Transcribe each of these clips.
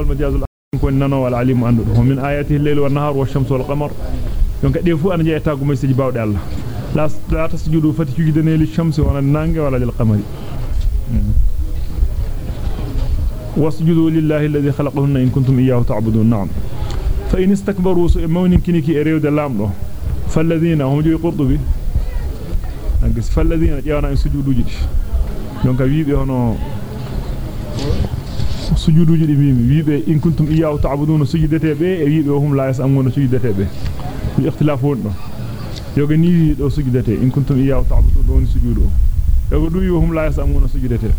والمجاز الأعلم كوننا والعليم أنه من آياته الليل والنهار والشمس والقمر. يونك ديفو أنا جاي تاقو ميسج باود الله. لا تسجدوا فتكو جدني للشمس وأنا النانج ولا للقمر. واسجدوا لله الذي خلقهن إن كنتم إياه تعبدون. نعم. فإن استكبروا سؤمون كنك إريود اللام له فالذين هم جوي قرطبي فالذين جاءنا إن سجدوا جيش. يونك بيبي هنو sujuduji di wiimi wiibe in kuntum iyyahu ta'budun sujudete be e wiibe hum la yasamuna sujudete be bi ikhtilaf won do yoga ni do sujudete in kuntum iyyahu ta'budun don sujudu yoga du hum la yasamuna sujudete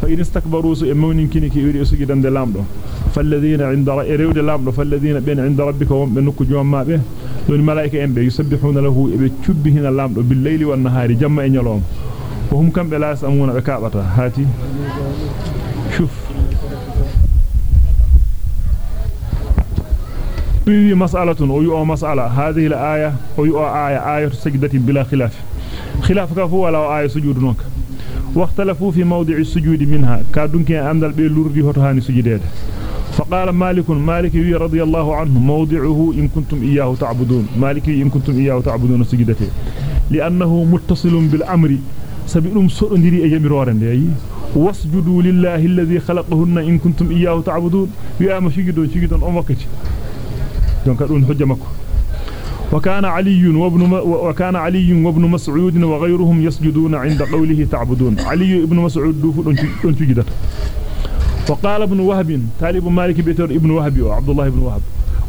fa in istakbaru su e mawnin kiniki wiri sujudande lamdo falladhina 'inda rewde lamdo falladhina bin 'inda rabbika hum be nokku jommabe don malaika en be yusabbihuna lahu e be cubbihina lamdo bil layli wan nahari jamma e nyalom ko hum kambe la yasamuna be kabata hati shuf في مسألة ويؤى مسألة. هذه الآية ويؤى آية آية سجدة بلا خلاف. خلاف كفو ولا آية سجود نوك. واختلفوا في موضع السجود منها. كادونك أندل بلوردي هتهاني سجدات فقال مالك مالك رضي الله عنه موضعه إن كنتم إياه تعبدون. مالك إن كنتم إياه تعبدون سجدته. لأنه متصل بالأمر. سبيلهم سؤندري أجمرورن واسجدوا لله الذي خلقهن إن كنتم إياه تعبدون. ويأما سجدون سجدون أمكتي حجة مكو. وكان علي وابن وكان علي وابن مسعود وغيرهم يسجدون عند قوله تعبدون. علي ابن مسعود دو دون دون سجدت وقال ابن وهب طالب مالك بيتر ابن وهب وعبد الله بن وهب.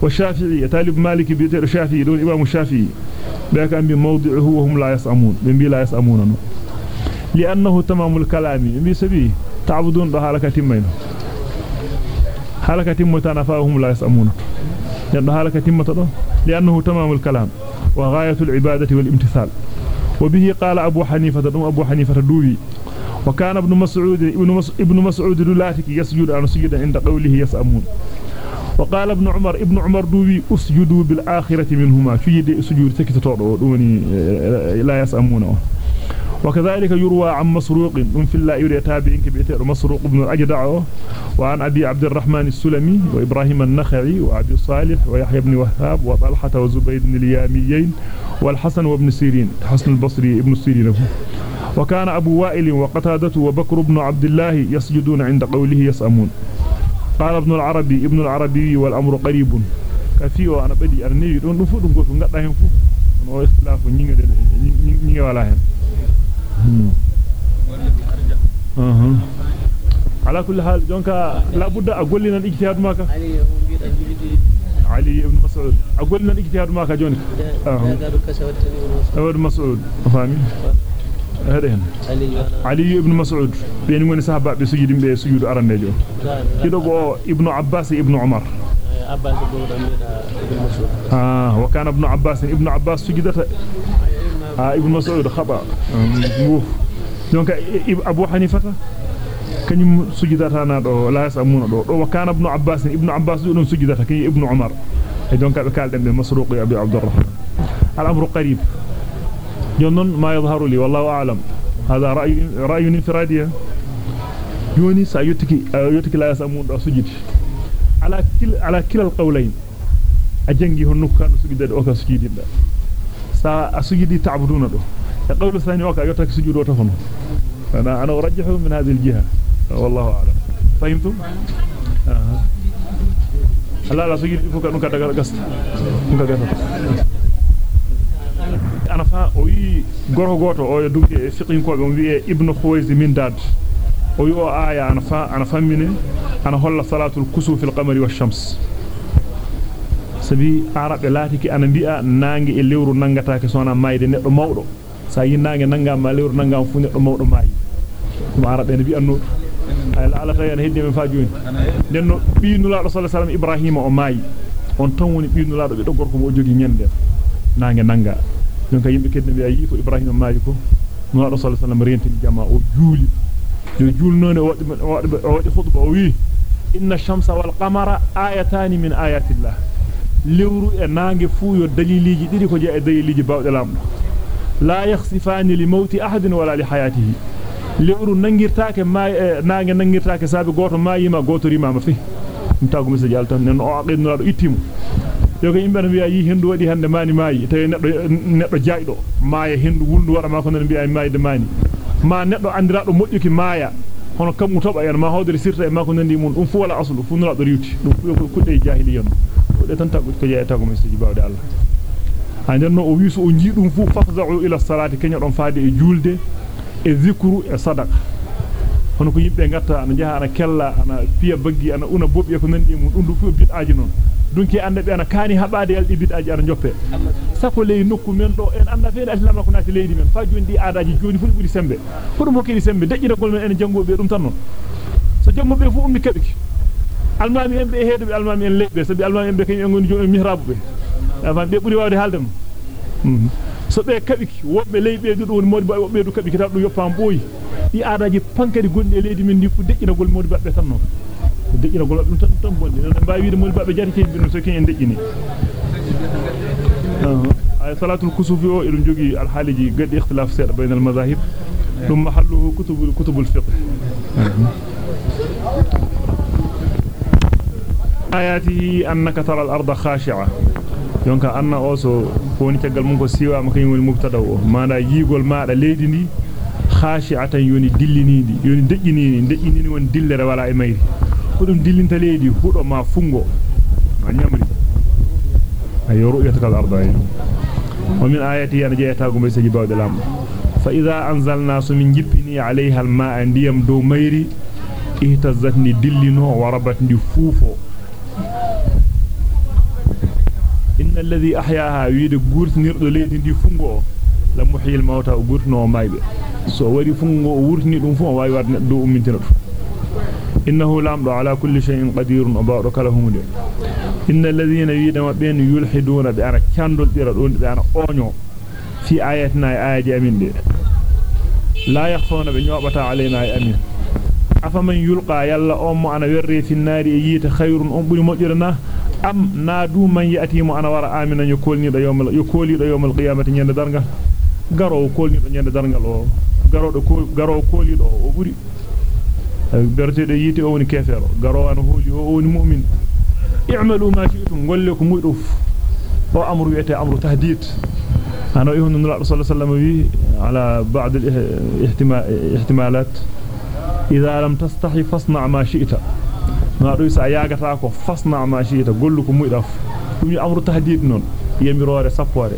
والشافعي طالب مالك بيتر الشافعي دون إمام الشافعي. ذاك أم موضعه وهم لا يسأمون. بمبي لا يسأمون لأنه تمام الكلام. بي سبي تعبدون ده حركة تمين حركة تمتنا فهم لا يسأمون. لأن هالك تمة لأنه تمام الكلام وغاية العبادة والامتثال. وبه قال أبو حنيفة أبو حنيفة دوبي وكان ابن مسعود ابن مسعود دلاتك يسجد أن سجد عند قوله يسأمون. وقال ابن عمر ابن عمر دوبي أسجدوا بالآخرة منهما. سجد سجود سكتة لا يسأمونه. وكذلك يروى عن مسروق من في الله يري تابعين كبيتر مسروق بن الأجدع وعن أبي عبد الرحمن السلمي وإبراهيم النخعي وأبي صالح ويحيى بن وهاب وطلحة وزبيد بن الياميين والحسن وابن سيرين حسن البصري ابن سيرين وكان أبو وائل وقتادة وبكر بن عبد الله يسجدون عند قوله يسأمون قال ابن العربي ابن العربي والأمر قريب كفيو أنا بدي دون نفوذ نقول نقطع هم فو اختلاف نيجي نيجي ولا أها على كل حال دونك لا بد اقولنا الاجتهاد ماك علي بن مسعود. اقولنا الاجتهاد ماك جونك ابن مسعود. فاهمي هذا علي بن مسعود. بين من صحابه بسجود به سجود ارنجو كيدو ابن عباس ابن عمر. مسعود. آه وكان ابن عباس ابن عباس سجدت ah ibn mas'ud khaba donc abu hanifata kanyum sujidata na do la yasamuna do do kana ibn abbas ibn abbas do don sujidata kay ibn umar e donc be kalden be masruq abi abdurrahman al amru qarib jonnon ma yadhharu li wallahu a'lam hada ra'y ra'y infiradiya yoni sa yotiki yotiki la yasamun do sujidi ala kil ala kilal qawlayn a jangi honno kan sujidade o ka sujidinda e hono ana ana urajjihu min hadhihi aljiha wallahu a'lam fahimtum aha alla la sujudi fuka dum ka daga gasta dum ka gasta ana fa o yi gorko goto o dugge e fiqhin ko be wi'e ibnu khuwayz min dad o yi o aya ana fa ana fammine ana holla salatul kusuf fil qamari wash shams sabi arabe latiki ana bi'a nangi e lewru nangataake sona mayde neddo mawdo sa yi nangi nangam ma lewru nangam fu neddo mawdo mayi dum arabe ne bi'anno ay la ala tayen hedde men fa joni denno bi nulaado sallallahu alaihi ibrahima o mayi on tan woni bi nulaado be do gorko mo jogi nyende nangi nanga donc yimbe kedde bi ayi ko ibrahima mayi ko nulaado sallallahu alaihi rentini jama o juuli yo juulnone o wadi o wadi khutba o wi inna shamsa wal qamara ayatan min ayatillah lewru e nange fu yo daliliji didi ko je e daliliji bawde lamdo la yakhsifani li mauti ahadin wala li hayatihi lewru nangirtaake ma nange nangirtaake sabe goto mayima goto rimama fi dum tagu message altan nen o aqidno do ittimu yoga yimbe no biya yi hendu wadi hande mani maayi tawi neddo neddo jaydo maaya hendu wuldu wada ma ko non biya maayde mani ma neddo andira do mojjuki maaya hono kam toba en ma hawdere sirta e ma ko nandi mun dum fu wala aslu fu nura do riwti dum fu ko kudde jahiliyan ko de tan tagu ko jeeta ko message bawde Allah anden no o wisu o jii fu fafza'u ila salati kenya don faade e julde e zikru e sadaqa hono ko yimbe ngatta ana jaha ana kella ana piya baggi ana una bobbi ko nandi mun dum fu bid'aaji non dunki ande be ana kaani habade yaldi bid'aaji ana joppe sako ley nokku men do en anda feene islam ko naati leydi men fa jondi aadaaji joni fu buri sembe fu dum hokkiri sembe dejjira gol men en jangobe dum tan non so jammo be fu ummi kabiki almami en be heedo be almami en lebbe sabi almami en be kany en ngoni joomi mihrabu be afan be buri wawde haldem so be kabiki wobbe leybe du woni modi wobbe du kabiki tab du yoppam boyi di aadaaji pankadi gondi e leydi men di fu dejjina gol modi babbe tan non dejjina gol dum tan tan bondi non mbaawi wiide modi babbe jati ken binu so ken en dejjini ay salatul kusufi o edum jogi al haliji gaddi ikhtilaf seeda bainal mazahib dum mahalluhu kutubul kutubul fiqh annaka tara al arda khashi'a yonka anna oso woni tagal mun ko siwa ma kany woni mubtada o manda yigol maada leydi ndi khashi'atan yoni dillinidi yoni dejjinini dejjinini won dillere wala e mayri hudum dillinta leydi hudo ma fungo ma nyamri ayo ru'yataka al-arda wa min ayati an jayata gum besaji bawde lamdo fa idha anzalna sumin jippini alayha al-ma'a ndiyam do mayri ihtazzatni dillino warabatni fufo inna alladhi ahyaaha wiide gurtinirdo leydi ndi fungo la muhyil mawta gurtino maybe so wari fungo wurtini dum fu wawi warde do ummintina dum innahu lamdo ala kulli shay'in qadirun abawdo kala hunde inna alladhina yidama ben yulhiduna bi ana candol dira don be ana onyo fi ayatina ayaji amin de la yakhfawna bi nyobata alaina amin afaman yulqa yalla ummu ana werre fi nari yita khayrun um buri mojjirna am naadu man yati mu ana wara amina yo kolnido yawmal yo kolido yawmal qiyamati nyande dargal garo kolnido nyande dargal o garodo ko garo kolido o buri berte de yiti o woni kefero garo an holi o woni mu'min i'malu ma shi'tum golle ko o amru yete amru tahdid ana ihun nabi sallallahu alaihi wasallam wi ala ba'd al-ihtimalat idha lam tastahi fasna' ma shi'ta ma do sa yagata ko fasna' ma shi'ta gollu ko muydaf dum amru tahdid non yemirore sappore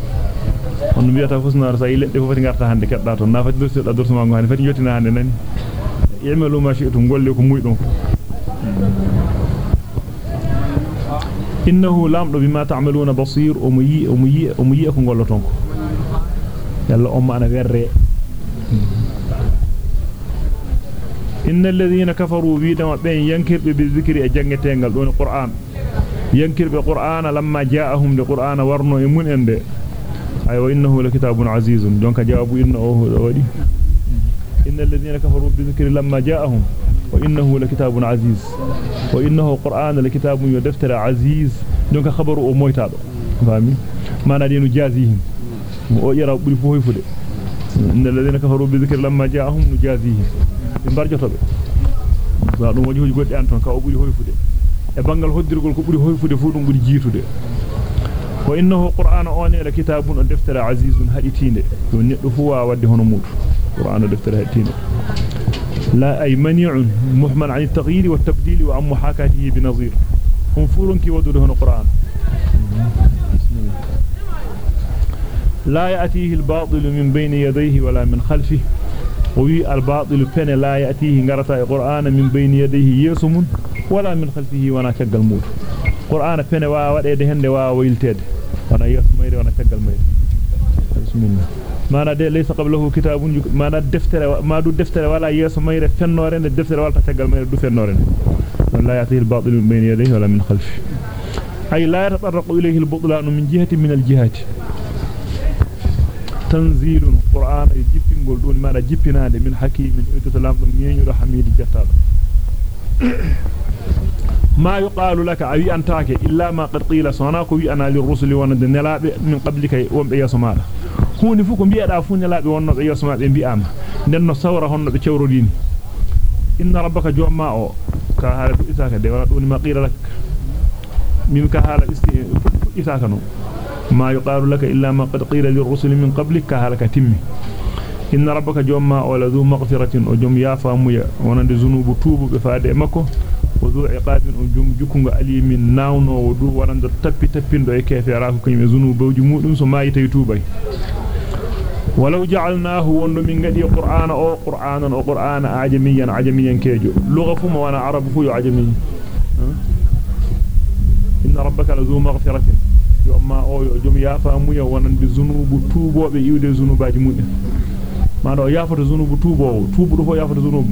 on biyata fusnar sa iledde fofati garta hande kedda to na fati dursi da dursu ma ngani fati yotina hande nani i'malu ma shi'tum golle ko muydum innahu lamdo bima ta'maluna basir o muyi o muyi o muyi ko golloton ko yalla o maana werre innal ladhina kafaru bi dama ben yankirbe bi zikri e jangetengal don qur'an yankirbe qur'ana lamma ja'ahum li qur'ana warno e mun ende ay wa innahu lakitabun azizun donc jawabu innahu wadi innal ladhina kafaru bi zikri lamma ja'ahum وإنه لكتاب عزيز وإنه قرآن لكتاب يدفتر عزيز دونك خبر أو مويتادو فاهمي ما ندين جازيهم ويرى بلي فوي فدي إن الذين كفروا بذكر لما جاءهم نجازيهم من برجة be ba dum wadi hoji goddi an ton ka o buri hoyfude e bangal hoddirgol ko buri hoyfude fu dum buri jiitude wa innahu qur'ana on la kitabun deftara azizun haditinde do neddo fu wa wadde hono mudu qur'ana deftara haditinde لا أي منيع محمل عن التغيير والتبديل وعن محاكاته بنظير هم فورن كي ودوده القرآن لا يأتيه الباطل من بين يديه ولا من خلفه وي الباطل فن لا يأتيه غرتا القرآن من بين يديه يسم ولا من خلفه وأنا تقل موت قرآن فن وا ودede hende wa wayltede wana yasmayre wana tagal mayre bismillah mana de laysa qablahu kitabun mana deftere ma du deftere wala yeso mayre fennore ne deftere walta tagal mayre du fennore ne la yatihi al-batil min bayni yadayhi wala min khalfi ay la yatatarraqu ilayhi al-butlan min jihati min تنزيل القرآن يجبن قلدون ما نجبنا من حكيم يتتلام من ينير حميد جتال ما يقال لك أبي أنتاك إلا ما قد قيل صناك وأنا للرسل وندن لا من قبلك ومعي صمال هون فوكم بيئة أفون لا بيوانا بيئة صمال بيئة لأن الصورة هون بيشور دين إن ربك جوع ما أو كهالة إساك دي ما قيل لك من كهالة إساك نو ما يقال لك إلا ما قد قيل للرسل من قبلك كهلك تمي. إن ربك جمع ولذو مغفرة وجمع فامي ونند زنوب توب بفاد أمكو وذو عقاب وجمع جكم علي من ناون ودو ونند تبي تبين دو كيف يراه كيم زنوب وجمو دمس ما يتيتوبي ولو جعلناه ونو من قد قرآن أو قرآن أو قرآن عجميا عجميا كيجو. لغة فما وأنا عرب فيو عجمي إن ربك لذو مغفرة. يوم ما أو جوم يافا مويا ونند ذنوب توبوبه يودي ذنوباجي مودن ما دو يافata ذنوب توبو توبو دو يافata ذنوب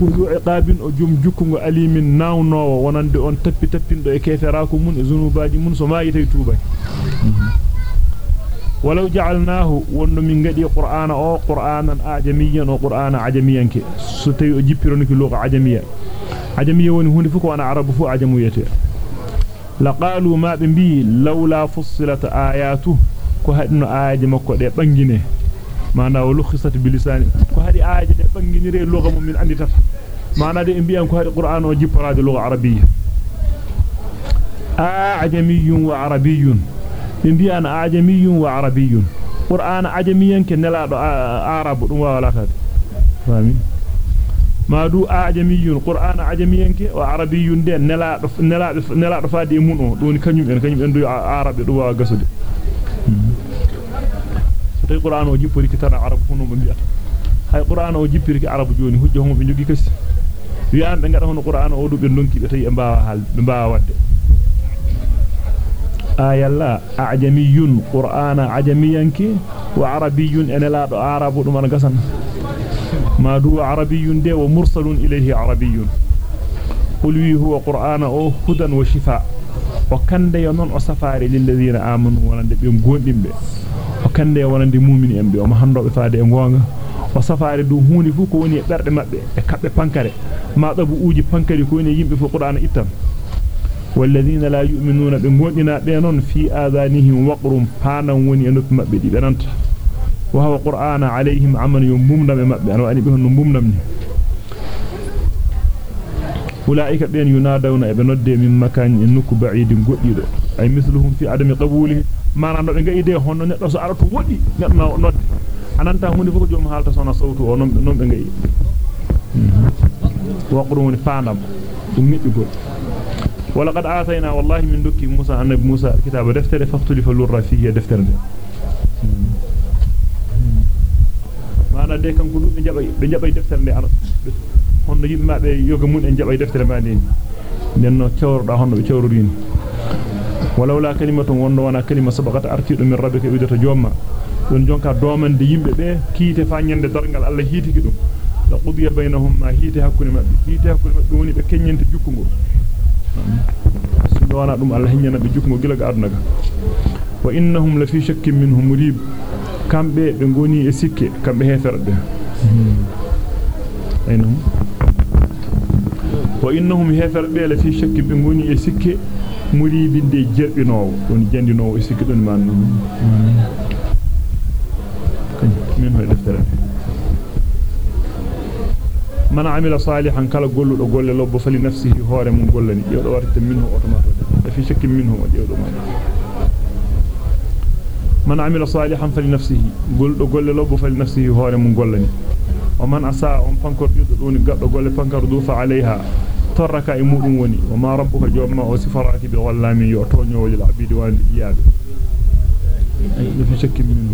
kuzu iqabin o jum jukkungo alimin nawnowo wonande on tappi tappindo e keferaako mun e zunubaji mun so maayi tay tuubay ولو جعلناه وندو من غدي قرانا أو قرانا اعجميا أو قرانا عجميا كي ستي جيبيرونكي لغه عجميه عجميه وني هوندي فكو أنا عرب فو عجميته لقالوا ما بي لولا فصلت اياته ko hadno aaje makko de bangine mana o lukhisat bilisani ko hadi aaje de banginire lugha mum min anditata mana de bi'an ko hadi qur'an o jipparade lugha arabiyya a'jamiyyun wa arabiyyun bi'an a'jamiyyun wa arabiyyun qur'an ajamiyan ke nelado arabu dum wala tade fami madu a'jamiyyun qur'an ajamiyan ke wa arabiyyun de nelado nelado nelado faade mun o doni kanyum en kanyum en do arabe do wa gasude tay qur'an o jippori ki tan arab hono mo biata hay qur'an o jippiri ki arab joni hujja homo be jogi kasi wi an be ngada hono qur'an o do be donki be tay e baawa hal be baawa wadde ayalla a'jamiyun qur'ana ajamiyanki wa arabiyyun enela do arabu dum an gasan qur'ana o hudan wa shifa o kande yo non o safari lil ladina amanu wonande be gondimbe o kande wonande mu'mini en be o ma handobe faade e gonga o safaare du huuni fu ko woni e berde mabbe e kabbe pankare ma dabu uji pankari ko woni yimbe fu qur'ana ittan والذين لا يؤمنون بمودنا بينون في آذانهم وقر فانا وني انوب مبه دي بنانتا وهو قرآن عليهم عمل يممنا مبه أنا اني بهن ممنا أولئك بين ينادون ابن نود من مكان انك بعيد غديدو أي مثلهم في عدم قبوله. gaide honno neddo so aratu wodi neddo nodde ananta hunde fuko jom halta sona sawtu o non non be gai waqrun fandam dum nibbi gol ولقد آتينا والله من دكي موسى النبي موسى الكتاب دفتر فاختلف اللر فيه دفتر ده. Maana de kanko dum be jabay be jabay deftere de ana honno yimma be yoga mun en jabay deftere ma de nenno cewroda honno be cewrodini walawla kalimatun wondo wana kalima sabaqat artido min rabbika widata jomma don jonka domande yimbe be kiite fa nyande dargal Allah hitiki dum la qudiya bainahum ma hiite hakkunde mabbe hiite hakkunde mabbe woni be kenyente jukkungo so wana dum Allah hinyana be jukkungo gila ga aduna ga wa innahum la fi shakkin minhum murib kambe be ngoni e sikke kambe heferde aynahum wa innahum heferde la fi shakkin be ngoni e sikke muribinde jerbinowo don jandinowo e sikke don man min hoy deftere man amila salihan kala golludo golle lobbo fali nafsihi hoore mum gollani jewdo warta minhu automatique fi shakkin minhu jewdo man من عمل صالحا فلنفسه. قل قل لوب فلنفسه هور من قلني ومن أساء أم فانكر يدلون قد قل فانكر دوف عليها ترك إمور وني. وما ربك جوما وسفراتي بغلامي يعطوني وللعبيد وأن إيابي أي يفشك منه.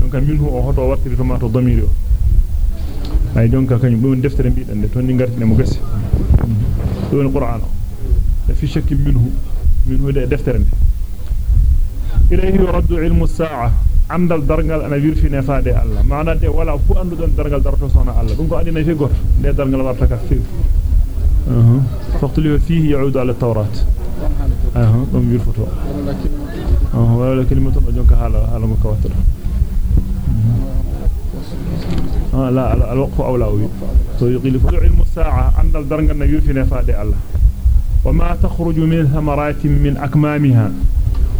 يونك منه أهوت وورتي بما تضميره. أي يونك كان يبون دفتر بيت أن تون نغرت نمغس دون القرآن في شك منه. منه دفتر. منه إليه يرد علم الساعة. عند الدرجال أنا في نفاد الله. معنى ده ولا فو أن دون درجال درجة صنع الله. دونك أنا نجي قر. ده درجال درجة كثير أها. فقتلوا فيه يعود على التوراة. أها. دون يرفضوا أها. ولا كلمة دونك حالة حالة مكواتر. آه لا الوقف أو لا ويقول علم الساعة. عند الدرجة أنا في نفاد الله. وما تخرج من ثمرات من أكمامها.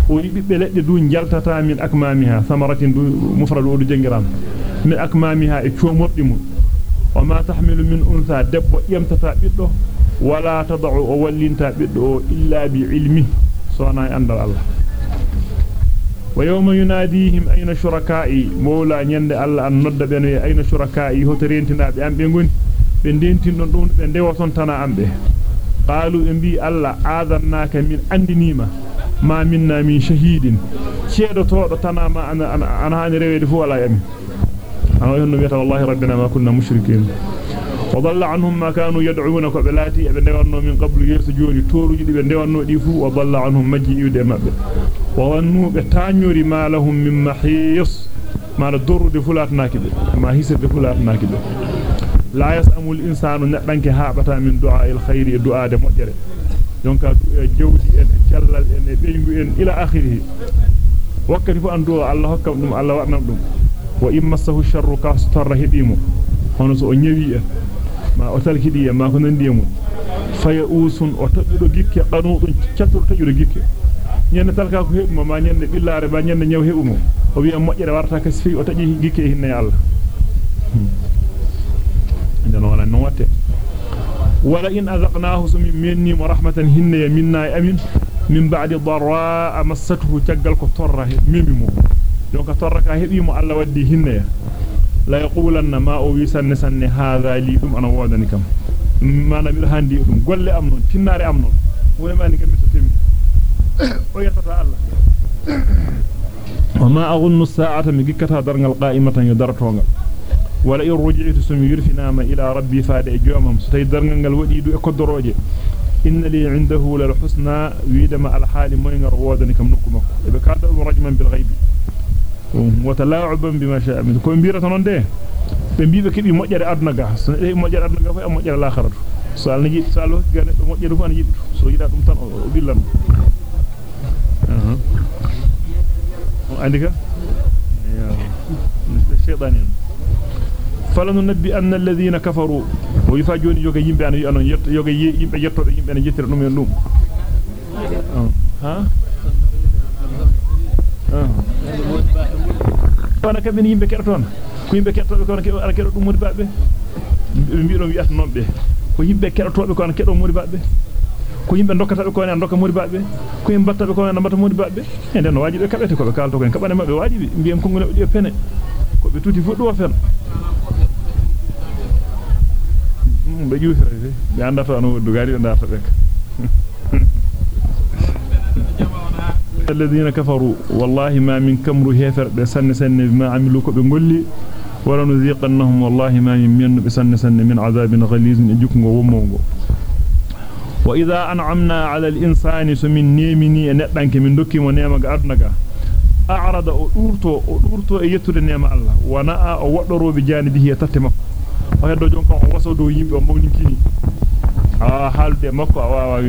ويبقى دون جلتتا من أكمامها ثمرة مفرد ودو جنجرام. من أكمامها إتشو مردم وما تحمل من أنثى دب يمتتا بيده ولا تضع أولينتا بدو إلا بعلمه. سوانا أندر الله. ويوم يناديهم أين شركائي؟ مولا نيند الله أن ند بينو أين شركائي؟ هترينتنا بأم بينغون بندينتين دون بنديوتون تنا أمبه قالوا إنبي الله آذرناك من أندنيما ما منا من شهيد شهد توض تنا ما أنا أنا أنا هاني رويد فو ولا يمي أنا يهن بيت والله ربنا ما كنا مشركين وضل عنهم ما كانوا يدعونك بلاتي ابن ديوانو من قبل يسجوني توروجي دي ديوانو دي فو وضل عنهم مجي يودي مابbe وظنوا بتانيوري ما لهم من محيص ما الدر دي فلات ناكبه ما هيس دي فلات ناكبه لا يسأم الإنسان ندانك هابتا من دعاء الخير دعاء دي مؤجره akhirih wakkati fu andu Allah hokkam dum Allah wadnam dum wa immassahu sharru kastarra hebimo hono so o nyewi en ma o talkidi ma ko nandi mun faya usun o tabbido gikke qanudun ciatur tajudo gikke nyenne talka ko hebmo ma nyenne billare ba nyenne nyaw hebumo o wi am mojjere warta kasfi o taji gikke hinne Allah nden wala non watte ولئن أذقناه مني ورحمة هن يمنا أمين. من بعد ضراء مسته تجلك طرة ميمو يوك طرة كهبي مؤلا ودي هن لا يقول أن ما أويس النسان هذا لي ثم أنا وعدنكم ما نبيل هندي ثم قل لي أمنون. تنار أمنون. قل ما نكم تتم ويتطع الله وما أغن الساعة مجيكتها درنا القائمة يدرتونها wala in ruji'tu sum yurfinama ila rabbi faade e joomam so tay darngal gal wadi du e koddoroje inna li indahu lal husna widama al hali moy ngar wodani kam nokku makko e be kada dum rajman bil ghaibi wa tala'uban bima sha'a min ko mbirata non de be bibe kebi mojjere aduna ga so de mojjere aduna ga fa e mojjere lakharatu so al naji so al gane be mojjere fu an yiddu so yida dum tan o billan aha andika ya shaytanin فلننبئن الذين كفروا ويفاجون يوغا يانون يت يوغا يتوbe yimbe ne jettira dum en dum ha wana kambe yimbe kerton ko yimbe kertobe ko ke ala kedo dum modi babbe be mbi dum wi'ata non be ko yimbe kertobe ko an kedo modi babbe ko yimbe dokkata ko an dokka modi babbe ko yimbe battabe ko an batta modi babbe e den wajibe kabete ko be kalto ko en kabane mabbe wajibi mbiyam ko ngone di pene ko be tuti fu do fen be juufira be andata no dugari ndata bek الذين كفروا والله ما من كمر هيفر بسن سن بما عملوا كبغولي ولا نذيقنهم والله ما من من بسن سن من عذاب غليظ اجكو ومونغو وإذا أنعمنا على الإنسان سمن نيمني ندانك من دوكي mo nema ga adnaga a'rada o durto o durto e yettude nema Allah wana o waddorobe janibihi tatte makko o heddo jon kan o waso do yimbe o mawninkini a halde makko a wawa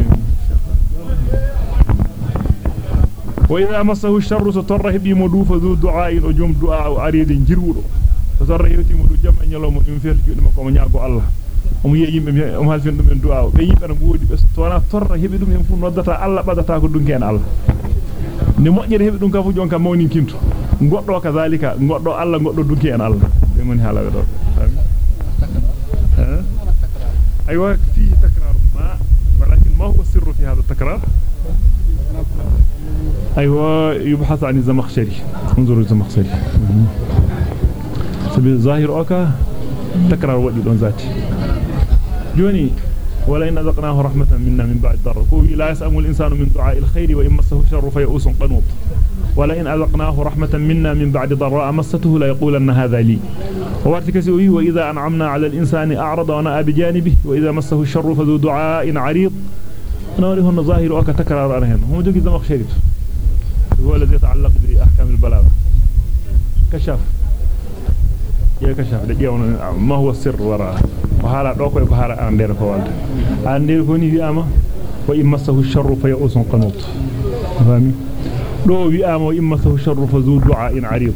وإذا مسه الشر ستره بمدو فذو دعاء وجم دعاء أريد جرودو ستره يتي مدو جمع نيلوم يم فرتي دum ko mo nyaago Allah o yi yimbe o halfin dum en du'a be yimbe na goodi be to wana torra hebi dum en fu noddata Allah badata ko dunki en Allah ne mojjere hebi dum ka fu jonka mawni kinto goddo kazalika goddo Allah goddo dunki en Allah be mon halabe do أيوه فيه تكرار. ما ولكن ما هو السر في هذا التكرار؟ أيوة يبحث عن الزمخشري. انظروا الزمخشري. سبيل ظاهر أوكا تكرار ودي دون ذاتي. جوني ولئن أذقناه رحمة منا من بعد ضر لا يسأم الإنسان من دعاء الخير وإن مسه الشر فيئوس قنوط. ولئن أذقناه رحمة منا من بعد ضراء مسته لا يقولن هذا لي. ووارتك سوي وإذا أنعمنا على الإنسان أعرض ونأى بجانبه وإذا مسه الشر فذو دعاء عريض. نوري ظاهر أكا تكرار أرهن هم جوكي زمق شريف. هو الذي يتعلق بأحكام البلاغة. كشاف. يا كشاف ما هو السر وراء وحالا an der ko walta an der ko ni wi'ama wa immasahu sharru fa ya'usun qanut fami do wi'ama wa immasahu sharru fa zu du'a'in 'arid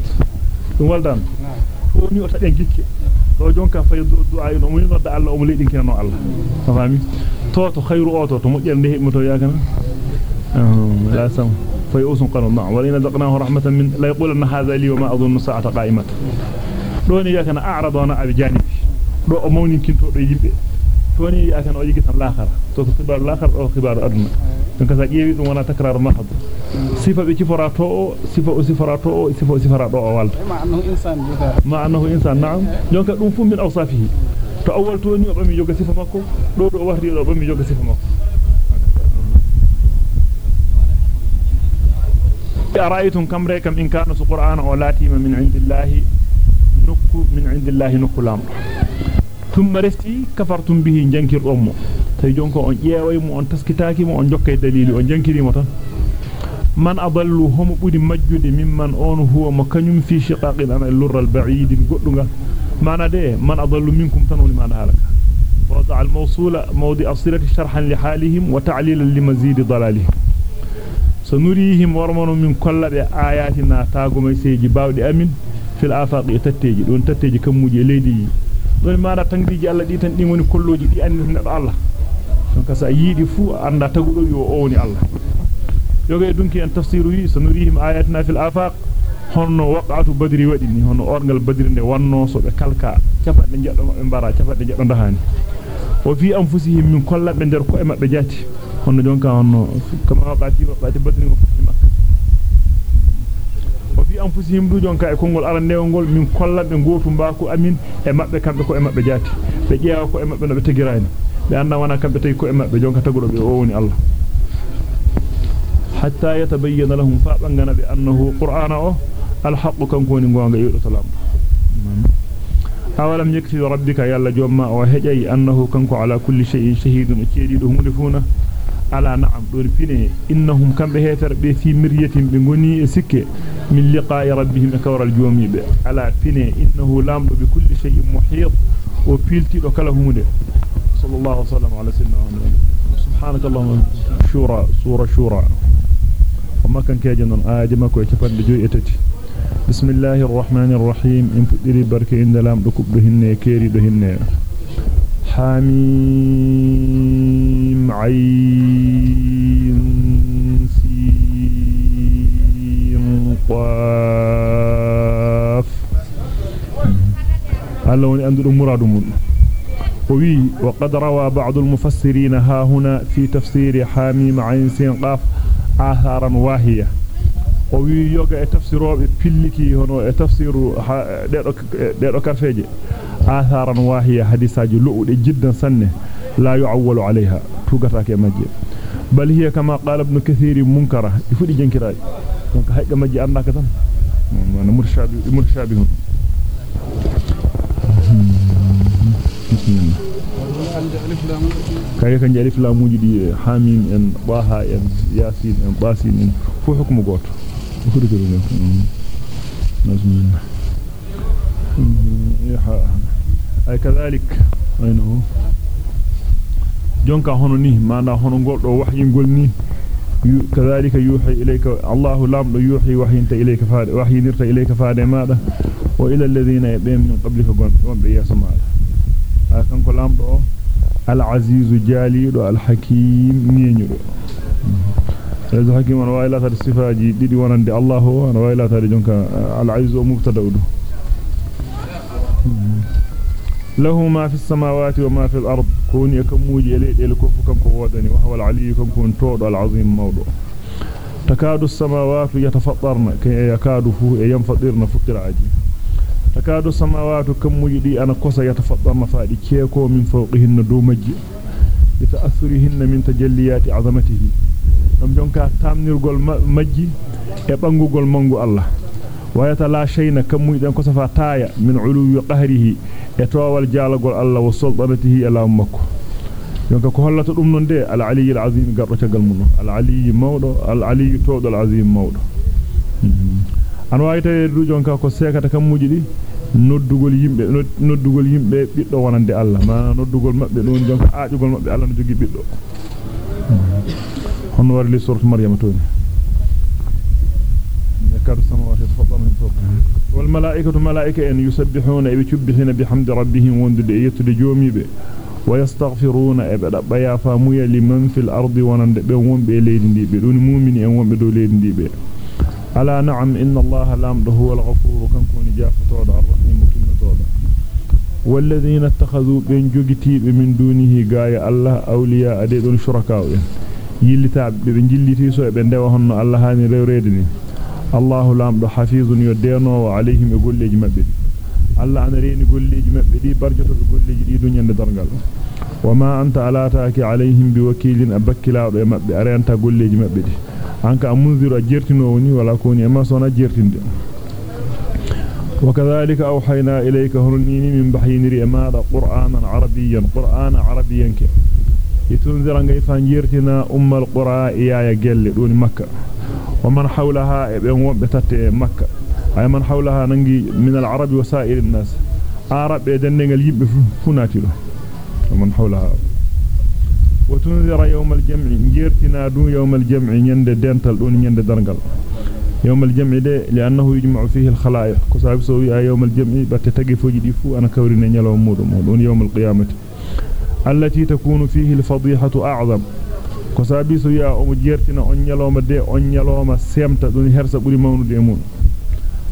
dum waldan to ni o taden gikke do jonka fa du'a'in o mun nodda Allah o mo leedin kinano Allah fami to to khairu o to to mojjel de hebmo to yakana la sam fa ya'usun qanut ma wa in daqnahu rahmatan min la yaqulanna hadha li wa ma adhunnu sa'ata qa'imatan do ni yakana a'raduna abi janibi do o mawninkinto do yimbe toni akan o yigitan laakhar to ko khibar donc sa ƴeewi dum wona takrar mahd sifa be cifora to o sifa o sifara to o sifa o sifara do o walta ma annahu insan ma annahu insan na'am donc dum fu min awsafihi to awwal to ni o bami joga sifa makko do do o warti do bami joga sifa makko أرأيتم كم ريكم إن كان القرآن أولاتيم من عند الله نكو من عند الله نكو لام ثم رفتي كفرتم به جنكر أمه تيجونكو أن يأويمو أن تسكتاكي مو أن جوكي دليل أن جنكري متن من أضل هم بودي مجد ممن أون هو مكنيم في شقاق أنا اللر البعيد قدنا ما نده من أضل منكم تنول ما نهالك وضع الموصول موضع الصلة شرحا لحالهم وتعليلا لمزيد ضلالهم سنريهم ورمن من كل آياتنا تاغم سيجي باودي أمين في الآفاق تتيجي دون تتيجي كموجي ليدي دون ما را تنبيجي الله دي تن دي woni kolloji donc sa yidi fu anda tagudo yo o woni Allah yoge dunki en tafsiru yi sanurihim ayatina fil afaq honno waqatu badri wadini honno orgal badri ne wanno so be kalka capande jeddo mabbe bara capande jeddo dahani wa fi anfusihim min kollabe der ko e mabbe jati honno jonka honno kama waqati waqati badri ko makka wa fi anfusihim du jonka e kongol arandewol gol min kollabe gotu mbako amin e mabbe kambe ko e mabbe jati be jeewa ko e mabbe no be tegirani لأنه وأنا كبتي كؤمة بجونك تقول بيؤوني الله. حتى يتبين لهم فأبنغنا بأنه قرآنه الحق كان كوني قوانك يؤلو تلام أولم يكفي ربك يالا جوما وهجي أنه كان على كل شيء شهيد وشيريد وملفونه ala na'am do rifine innahum kambe heter be fi miryatin be goni e sikke min liqa'i rabbihim kawral jomibe ala pine innahu lambu bi kulli shay'in muhit o filti do kala humude sallallahu alaihi wasallam ala sayyidina muhammad subhanakallahumma shura sura shura وما كان كيجن آية ما كوي تفند جوي اتتي بسم الله الرحمن الرحيم. إن فدري بركه إن لام دكوب دهن كيري دهن حميم عين سين قاف. الله وني اندو مرادو من؟ وي وقد روى بعض المفسرين ها هنا في تفسير حميم عين سين قاف آثارا واهية. وي يوغا هونو e tafsiru dedo dedo karfeje آثارا واهية حديثاجي لؤدي جدا سنة لا يعول عليها. توغتاك ماجي بل هي كما قال ابن كثير منكرة. يفدي جنكراي. دونك هيغا ماجي اندaka tan man murshabi murshabihun kay kan alif lamuji di hamim en baha en yasin en basin en fu hukmu goto fudu ko ne nazmin ay kadhalik ayno jonka hono ni manda hono goldo wahyingol ni كذلك يوحي إليك الله لام يوحي وحي انت إليك فاد وحي نرت إليك فاد ماذا وإلى الذين يبين من قبلك قم بيا سماء هكذا لام العزيز جاليد الحكيم نينيدو هذا حكيم أنا وايلا تاد صفاجي ديدي ونندي الله أنا وايلا تاد جونكا العزيز مبتدأ له ما في السماوات وما في الأرض كون يكموجي إليه لكف كم كودني وهو العلي كم كون تود العظيم موضوع. تكاد السماوات يتفطرن كي يكاد فو ينفطرن فطر عجي تكاد السماوات كموجي دي أنا قصة يتفطرن فادي كيكو من فوقهن دو مجي لتأثرهن من تجليات عظمته نم جونكا تامنيرغول مجي e bangugol mangu Allah wayata la shayna kamuy den ko safa taaya min uluwi qahrihi e towal jaalagol Allah wa sultanatihi ala makko yonka ko hollata dum non de al ali al azim gardo tagal mun al ali mawdo al ali towdo al azim mawdo an wayta du jonka ko sekata kamuji di noddugol yimbe noddugol yimbe biddo wonande Allah ma noddugol mabbe don jonka aajugol mabbe Allah no jogi biddo hono warli suratu maryam toni يكاد السماوات يتفطر من فوقها والملائكة ملائكة أن يسبحون يبتبحون بحمد ربهم وندد يتد جومي به ويستغفرون أبدا بيا فامويا لمن في الأرض ونند بهم بليد دي بدون مؤمن أن وم بدولين دي به على نعم إن الله لامر هو الغفور. وكان كوني جاف طود الرحيم كم طود والذين اتخذوا بين جوجتيب من دونه قاية الله أولياء أديد شركاء. يلي تاب بين جلي تيسو بين دوهن الله هاني ريريدني الله لامر حفيظ يدينه وعليهم يقول لي جمبي الله أنا رين يقول لي جمبي دي برجة يقول لي جدي دنيا ندرقل وما أنت على تاكي عليهم بوكيل أبكي لا أريد أنت قول لي جمبي arenta golleji mabbe di anka amunziru ajertino woni wala koni e ma sona jertinde وكذلك أوحينا إليك هرنيني من بحينري أمادا قرآنا عربيا قرآنا عربيا كي يتنذر أن يفنجيرتنا أم القرى إيايا جل دون مكة ومن حولها يبقى بتت مكة أي من حولها ننجي من العرب وسائر الناس عرب يدنن اليب فناتلو ومن حولها وتنذر يوم الجمع جيرتنا دون يوم الجمع يند دنتل دون يند درنقل يوم الجمع ده لأنه يجمع فيه الخلائق. كساب سوي يوم الجمع بتتجي فوجي دي فو أنا كورين نيلو مودو مودون يوم القيامة. التي تكون فيه الفضيحة أعظم. كساب سوي أم جيرتنا أن يلوم ده أن يلوم سيمتا دون هرس بوري مونو دي مون.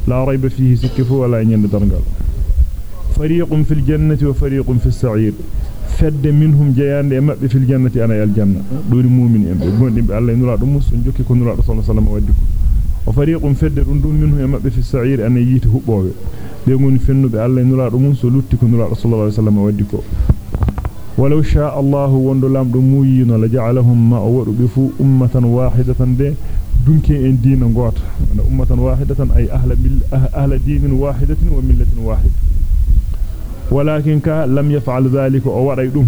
لا ريب فيه سكفو ولا ينند درنغال. فريق في الجنة وفريق في السعير. Fedde minhum jeyande e mabbe fil jannati ana yal janna doni mu'min en be gondimbe Allah nura dum mus jokki ko nura sallallahu alaihi wasallam waddi ko وفريق فد دون منه يمبه في السعير ان ييت حبوبه be ngoni fennube Allah mun so lutti ko nulado sallallahu alaihi wasallam waddi ko ولو شاء الله وندو لامدو مويino la ja'alahum ma wadu bi fu ummatan wahidatan de dunke en diina gota ana ummatan wahidatan ay ahla bil ahla ولكن yaf'al dhalika o waday dum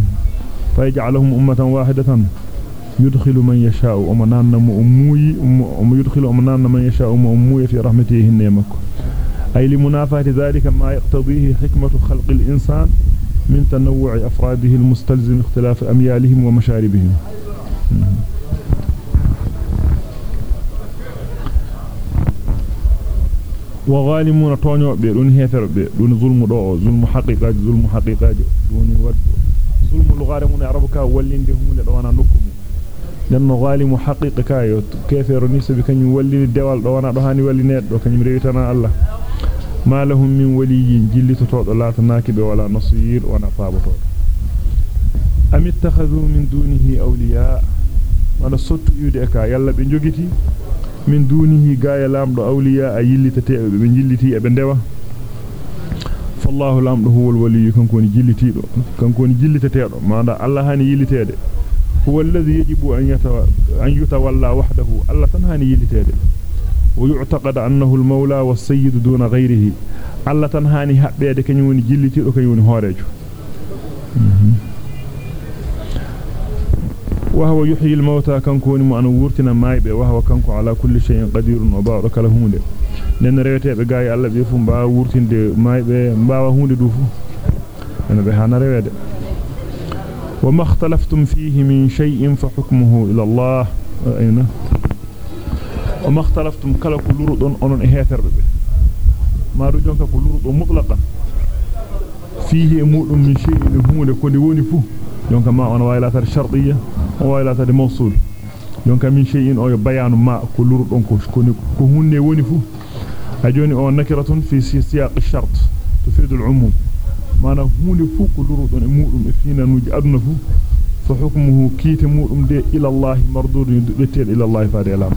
fa yaj'alahum ummatan wahidatan يدخل من يشاء أمنان مؤموي أم يدخل أمنان من يشاء مؤموي في رحمته النيمك أي لمنافاة ذلك ما يقتضيه حكمة خلق الإنسان من تنوع أفراده المستلزم اختلاف أميالهم ومشاربهم. وغالمون طونيو بيدون هيفر بيدون ظلم دو ظلم حقيقه ظلم حقيقه دون ود ظلم الغارمون عربك وليندي هم دو وأنا نوكم دن غالم حقيقك كيفر نيس بكن وليني ديوال دو وأنا دو هاني وليني دو كنم ريتانا الله ما لهم من ولي جلتو تو دو لاتناكي بي ولا نصير وأنا فابطو ام اتخذوا من دونه اولياء ولا صوت يودك يلا بنجوغيتي min dunihi gaaya lamdo awliya ayillitate be jilliti e be dewa fallahu lamdo huwal waliyyu kanko ni jillitido kanko ni jillitetedo manda Allah hani yillitede هو الذي يجب أن, أن يتولى وحده الله تنهاني يلتاد ويعتقد أنه المولى والسيد دون غيره الله تنهاني حبيد كنيون جلتي وكنيون هورج وهو يحيي الموتى كنكون معنورتنا مايبه وهو كنكو على كل شيء قدير وبارك له hunde nen rewetebe gaay Allah be fu mbaa wurtinde maybe mbaawa hunde du fu en be hana rewede وما اختلفتم فيه من شيء فحكمه إلى الله. أين؟ وما اختلفتم كلا كل رد أنون إهاتر به. ما رجونك كل رد مطلقا. فيه مؤل من شيء هم لكل ونفو يونك ما أنا وايلات الشرطية وايلات الموصول يونك من شيء أو بيان ما كل رد أنكوش كهون ونفو أجوني أو نكرة في سياق الشرط تفيد العموم mana hunde fu ko lurudon e mudum e finanuji aduna fu fa hukmuhu kite mudum de ila Allah mardudun bettel ila Allah faade alam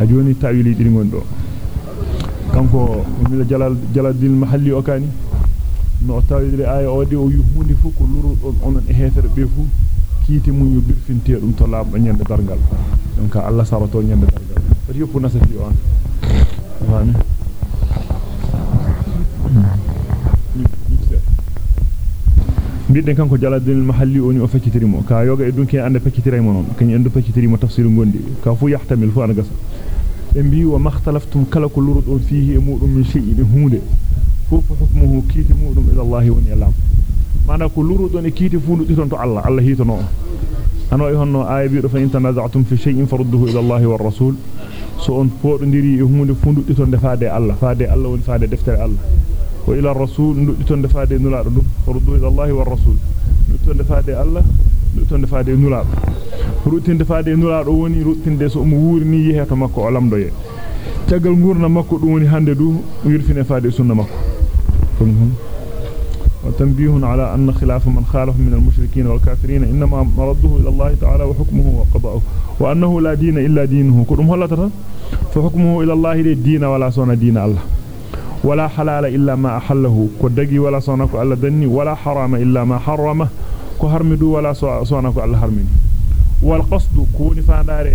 ajoni tawili diri gondo kanko mila jalal jaladdin mahalli o kani no tawili aya o de o yu hunde fu ko lurudon onon e hefere be fu kite mun yu birfinte dum to labdo nyande dargal donc Allah sarato nyande dargal fati yopu nasafi on fami bidden kanko jaladdin mahalli oni o fakitirimo ka yoga e dunki ande fakitirimo non kany endu fakitirimo tafsir gondi ka fu yahtamil fu an gasa e bi wa makhtalaftum kala ko lurudon fihi e mudum min shay'in hunde fu hukmuhu kiti mudum Allah wa ni'lam mana ko lurudon e kiti fu nuddi ton to Allah Allah hitono ano e honno ay bi do fa in tanaza'tum fi shay'in farudduhu ila Allah wa rasul so on podondiri e hunde fu nuddi ton defaade Allah faade Allah woni faade deftere Allah وإلى الرسول نتون دفاده نلاد دum fardu ila Allah war rasul nutton defaade Allah nutton defaade nulaado rutin defaade nulaado woni rutinde so mo wurini yeheto makko o lamdoye tagal ngurna makko dum woni hande du wirfine faade sunna makko وتنبيه على أن خلاف من خالف من المشركين والكافرين إنما مرده إلى الله تعالى وحكمه وقضاؤه وأنه لا دين إلا دينه. كلهم هلا ترى؟ فحكمه إلى الله دين ولا صون دين الله. ولا حلال إلا ما أحله. كدقي ولا صونك ألا دني ولا حرام إلا ما حرمه. كهرمدو ولا صونك ألا هرمني. والقصد كون فاندار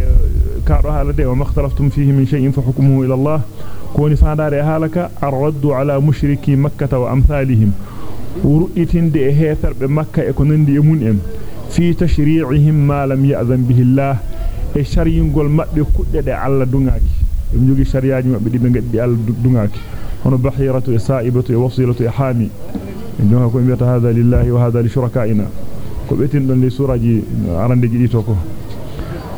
كارو هالده وما اختلفتم فيه من شيء فحكمه إلى الله. كون فاندار هالك الرد على مشركي مكة وأمثالهم. ورؤيتinde e heferbe makka e ko nandi e mun en fi tashri'ihim ma lam ya'zan bihi Allah e shariyngol mabbe kudde de Allah dungaaki dum jogi shariyaaji mabbe di be gaddi Allah dungaaki hono bahiratu e sa'ibatu e wasilatu e hami en ko mbiyata hada lillahi wa hada li shurakaina ko betin don li suraji arande jidi to ko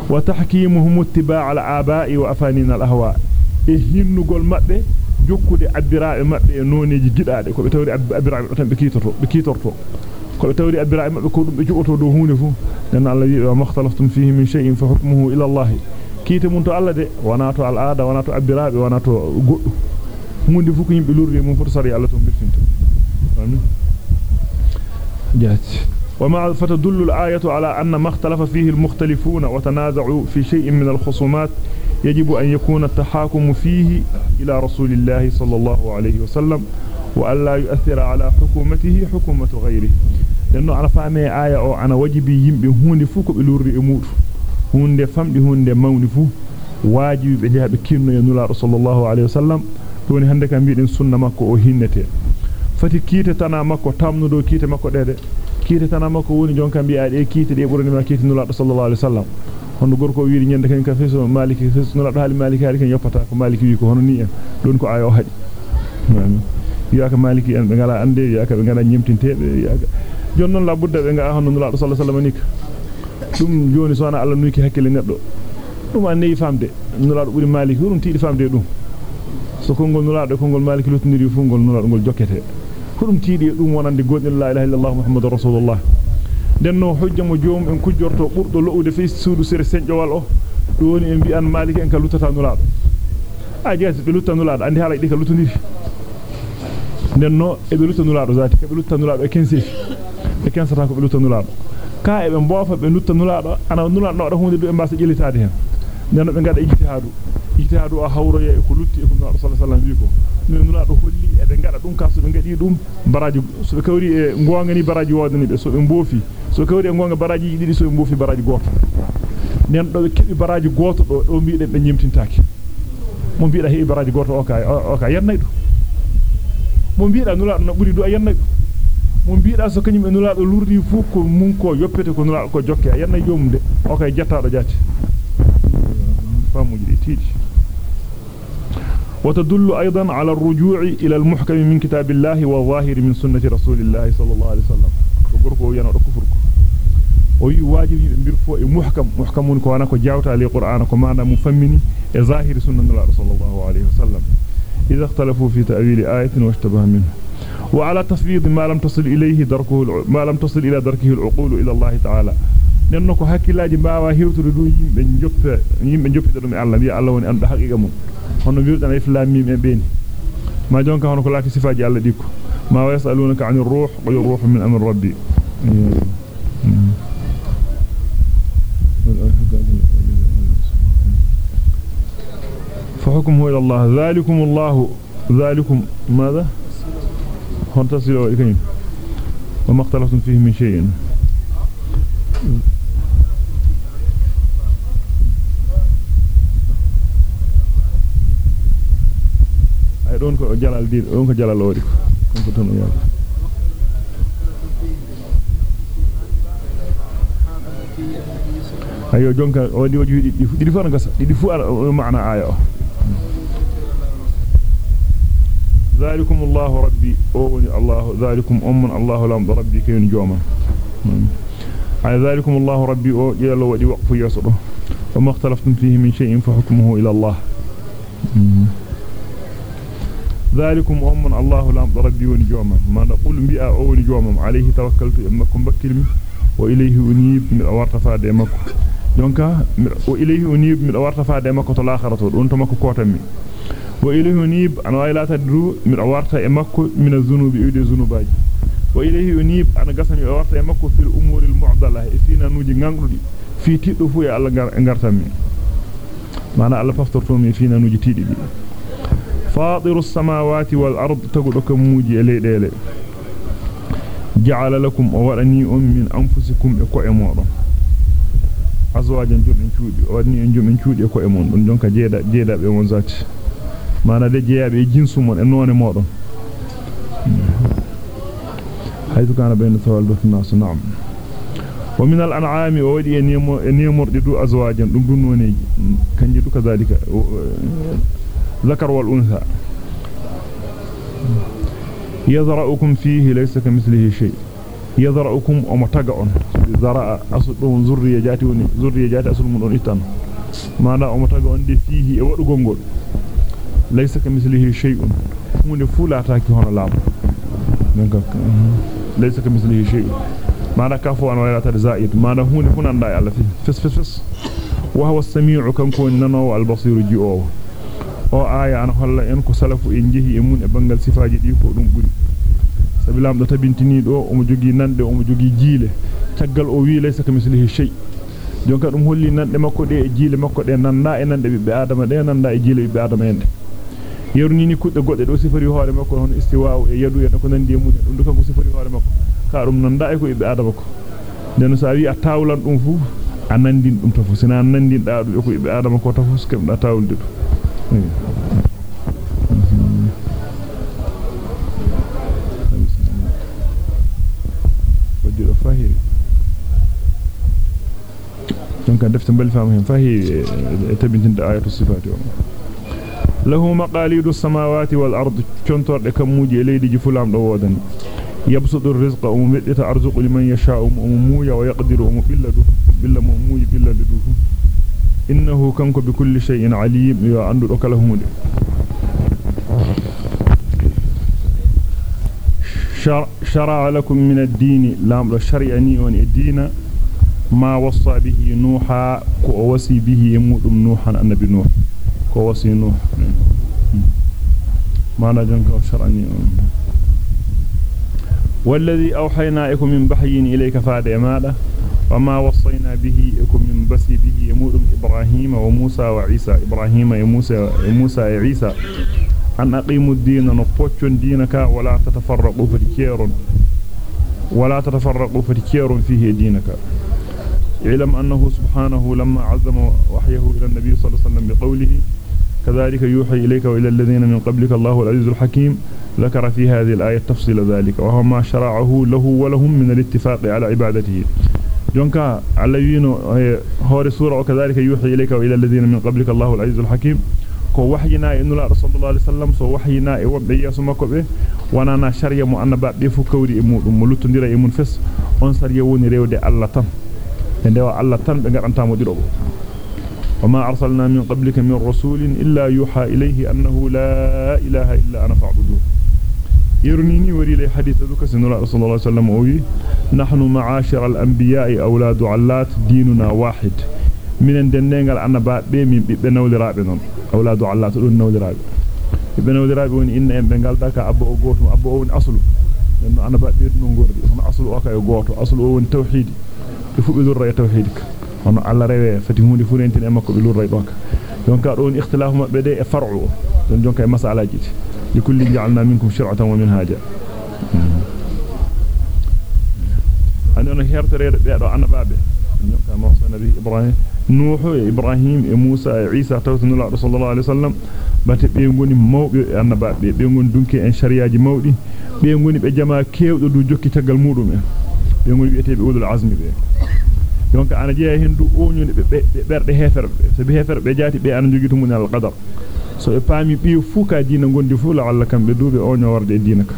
wa tahkimuhum ittiba' al-aba'i wa afanin al-ahwa e hinnugol mabbe jokkude abbiraabe mabbe e noneji gidaade ko be tawri abbiraabe tan be kitorto be kitorto ko be tawri abbiraabe mabbe ko dum be juboto do hunde fu dan Allah wi wa makhtalaftum fihi min shay'in fa hukmuhu ila Allah kiite mun to Allah de wana to al aada wana to abbiraabe wana to goddo hunde fu ko yimbe lurri mun foto sari Allah to birtinto amin jaati وما فتدل الآية على أن ما اختلف فيه المختلفون وتنازعوا في شيء من الخصومات يجب أن يكون التحاكم فيه إلى رسول الله صلى الله عليه وسلم وألا يؤثر على حكومته حكومة غيره. لأنه على فهم آية أو أنا وجبي يمبي هون فوق بلور أمور. هون فم هون مون فو. واجب بجاه بكينو ينولا صلى الله عليه وسلم. دون هندك أمبيد سنة مكو أو هنته fati kiite tana makko tamnudo kiite makko dede kiite tana makko woni jonka bi'a de kiite de burani ma kiite nula sallallahu alaihi wasallam hono gorko wiiri nyande ken ka feso maliki feso no hali maliki hali ken yoppata ko maliki wi ko hono ni en don ko ayo hadi yaaka maliki en be ngala ande yaaka be ngala nyimtintebe yaaka jon non la budda be nga hono no lado sallallahu alaihi wasallam dum joni sona alla nuki hakkile neddo dum anne famde no lado buri maliki dum tiidi famde dum so kongol no lado kongol maliki lutindiri fu ngol no lado ngol jokkete dum tiidi dum wonande godin la ilaha illallah muhammadur rasulullah denno hujja mo joom en kujjorto burdo lo'ude fi suudu sere senjowal o do woni en bi an maliki en ka lutata nulaado a jeeti be lutta nulaado andi hala di ka lutundiri denno e be lutta nulaado zati ka be lutta nulaado e kensi e kensata ko be lutta nulaado ka e be mbofa be lutta nulaado ana nulaado do hunde do e mbasa jelitaade hen denno be ngada ijtihadu ijtihadu o hawroya e ko lutti e ko nulaado sallallahu alaihi wasallam wi ko nulaado holli e be ngada dum kaso be ngadi dum baraji so be kawri e ngongani baraji wodani be so be mbofi so kawri e gonga baraji didi so be mbofi baraji goto nen do be kebi baraji goto do do biiden be nyimtintaaki mo biida hebi baraji goto o kay o kay yannay do mo biida nulaado no buri do yannay do mo biida so kanyum e nulaado lurdi fu ko mun ko yoppete ko nulaado ko jokke yannay jomum de o kay jettaado jatti famuji tidi وتدل أيضا على الرجوع إلى المحكم من كتاب الله والظاهر من سنة رسول الله صلى الله عليه وسلم. كفرك وي واجب بيرفو محكم. محكم كو أنا كو جاوتا لي قرآن كو مانا مفمني ظاهر سنة الله صلى الله عليه وسلم. إذا اختلفوا في تأويل آية واشتبه منه وعلى تفويض ما لم تصل إليه دركه ما لم تصل إلى دركه العقول إلى الله تعالى. Nenno ko hakkilaji baawa hewtude du yimbe joppe yimbe joppide dum e Allah wi Allah woni anda haqiqa mum hono wirdan islam mim e beeni ma jonka hono ko laati sifaaji Allah dikko ma yasalunaka anir ruh wa ruh min amri rabbi فحكمه إلى الله ذلكم الله ذلكم ماذا هون تصلوا إليكم وما اختلفتم فيه من شيء don ko jalal dir don ko jalal ko ayo jonka didi fu maana aya o ذلكم الله ربي أوني الله ذلكم أم الله لم ربي كين جوما على ذلكم الله ربي أو جل ودي وقف يسره وما اختلفتم فيه من شيء فحكمه إلى الله ذلكم أم الله لام ربي ونجوما ما نقول بيا أو ونجوما عليه توكلت أمكم بكلمي وإليه أنيب من أورتفا ديمكم donc o ilayhi unib mi warta faade makko to l'akhiratu don to makko kotami wa ilayhi unib an waylata dru mi warta e makko min az-zunubi ude zunubaji wa ilayhi unib ana gasami o warta e makko fil umuril mu'dala e finanuji ngangdudi fi tiddo فاطر السماوات والأرض تقول موجي ليدele جعل لكم أولاني أم من أنفسكم إكو إمورا. أزواجا جمع شودي أولاني أن جمع شودي إكو إمون دون جونك جيدا جيدا بيمون ذات. ما ندي جيدا بيجنس من أنوان مورا. حيث كان بين ثوالد الناس نعم. ومن الأنعام وودي أن يمر دو أزواجا. دون دون كان جدو كذلك. ذكر والأنثى. يذرأكم فيه ليس كمثله شيء. يذرأكم أمتقعون ذرأ أصدهم ذرية جاتي ذرية جاتي أصل من إتان ما لا أمتقعون دي فيه وأرغنغول ليس كمثله شيء. من فولا تاكي هنا لام. ليس كمثله شيء. ما لا كافو أن ويلا زائد. ما لا هون هنا لا على فيه فس فس فس. وهو السميع كم كون ننو البصير جيوه o aya an holla en ko salafu en jehi e mun e bangal sifaaji di ko dum buri sabi lamdo tabintini do o mo jogi nande o mo jogi jiile taggal o wi laysa kamislihi shay jonka dum holli nande makko de e jiile makko de nanda e nande bibbe adama de nanda e jiile bibbe adama en yernini kudde godde do sifari hoore makko hon istiwa'u e yadu en ko nandi e mun dum do kanko sifari hoore makko ka dum nanda e ko bibbe adama ko den sa wi a tawlan dum fu a nandin dum tafu sina nandin da dum e ko bibbe adama ko tafu skem da tawulde dum ودي فهي فاهم فهي تبين آيات الصفات له مقاليد السماوات والأرض. كنتر كموجي ليدي جفلام دو ودن يبسط الرزق ومدت أرزق لمن يشاء. ومويا ويقدر ومبلد بلا موي بلا دو إنه كنك بكل شيء عليم يعنده كلهم شرع لكم من الدين. لام الشريعني وان الدين. ما وصى به نوحا كوصي به يمودم نوحا النبي نوح. كوصي نوح. ما نجنك شرعني والذي أوحينا إكم من بحي إليك فاد ماذا وما وصينا به إكم من بسي به يمودم إبراهيم وموسى وعيسى. إبراهيم وموسى وموسى وعيسى. أن أقيموا الدين نبوتشن دينك ولا تتفرقوا فتكير ولا تتفرقوا فتكير فيه دينك. علم أنه سبحانه لما عزم وحيه إلى النبي صلى الله عليه وسلم بقوله كذلك يوحي إليك وإلى الذين من قبلك الله العزيز الحكيم. ذكر في هذه الآية تفصيل ذلك وهو ما شرعه له ولهم من الاتفاق على عبادته. جونكا على يينو هوري سورة وكذلك يوحي إليك وإلى الذين من قبلك الله العزيز الحكيم ko wahyina e nula sallallahu alaihi wasallam so wahyina e wobbe yeso makko be wanana sharia mu annaba be fu kawri e mudum mo luttondira e mun fes on sharia woni rewde Allah tan e dewa Allah tan be gadanta mo dido وما أرسلنا من قبلك من رسول إلا يوحى إليه أنه لا إله إلا أنا فاعبدون يرنيني وري لي حديث ذلك سنة رسول الله صلى الله عليه نحن معاشر الأنبياء أولاد علات ديننا واحد. من الدنيا الأنباء بمن بنول رابنهم أولاد علات أولاد نول راب بنول راب وإن إن بنقال ذاك أبو أقوت أبو أون أصله لأنه أنا بقدر نقول دي أنا أصله أكا يقوت أصله أون توحيد يفوق يدور رأي توحيدك. أنا على رأي فتهوني فلين تنا ما كبلور رأي باك. يوم كارون اختلافهم بدأ فرعوا يوم كان مسألة جت لكل جعلنا منكم شرعة ومنهاجا. On hertere be do annabaabe jonka mo nabi ibrahim nuh e ibrahim e musa e isa tawtunu rasulullah sallallahu alaihi wasallam bate be ngoni mawbe annabaabe be ngoni dunki en shariaaji mawdi be ngoni be jama kewdo du jokki tagal mudum en be ngoni wi'ete be ulul azmi be donc ana jeya hendu oñude be berde heferbe sabi heferbe jaati be ana jogi tumun al qadar so e paami bi fuka diina gondi fu la alla kambe dube oño warde diina ka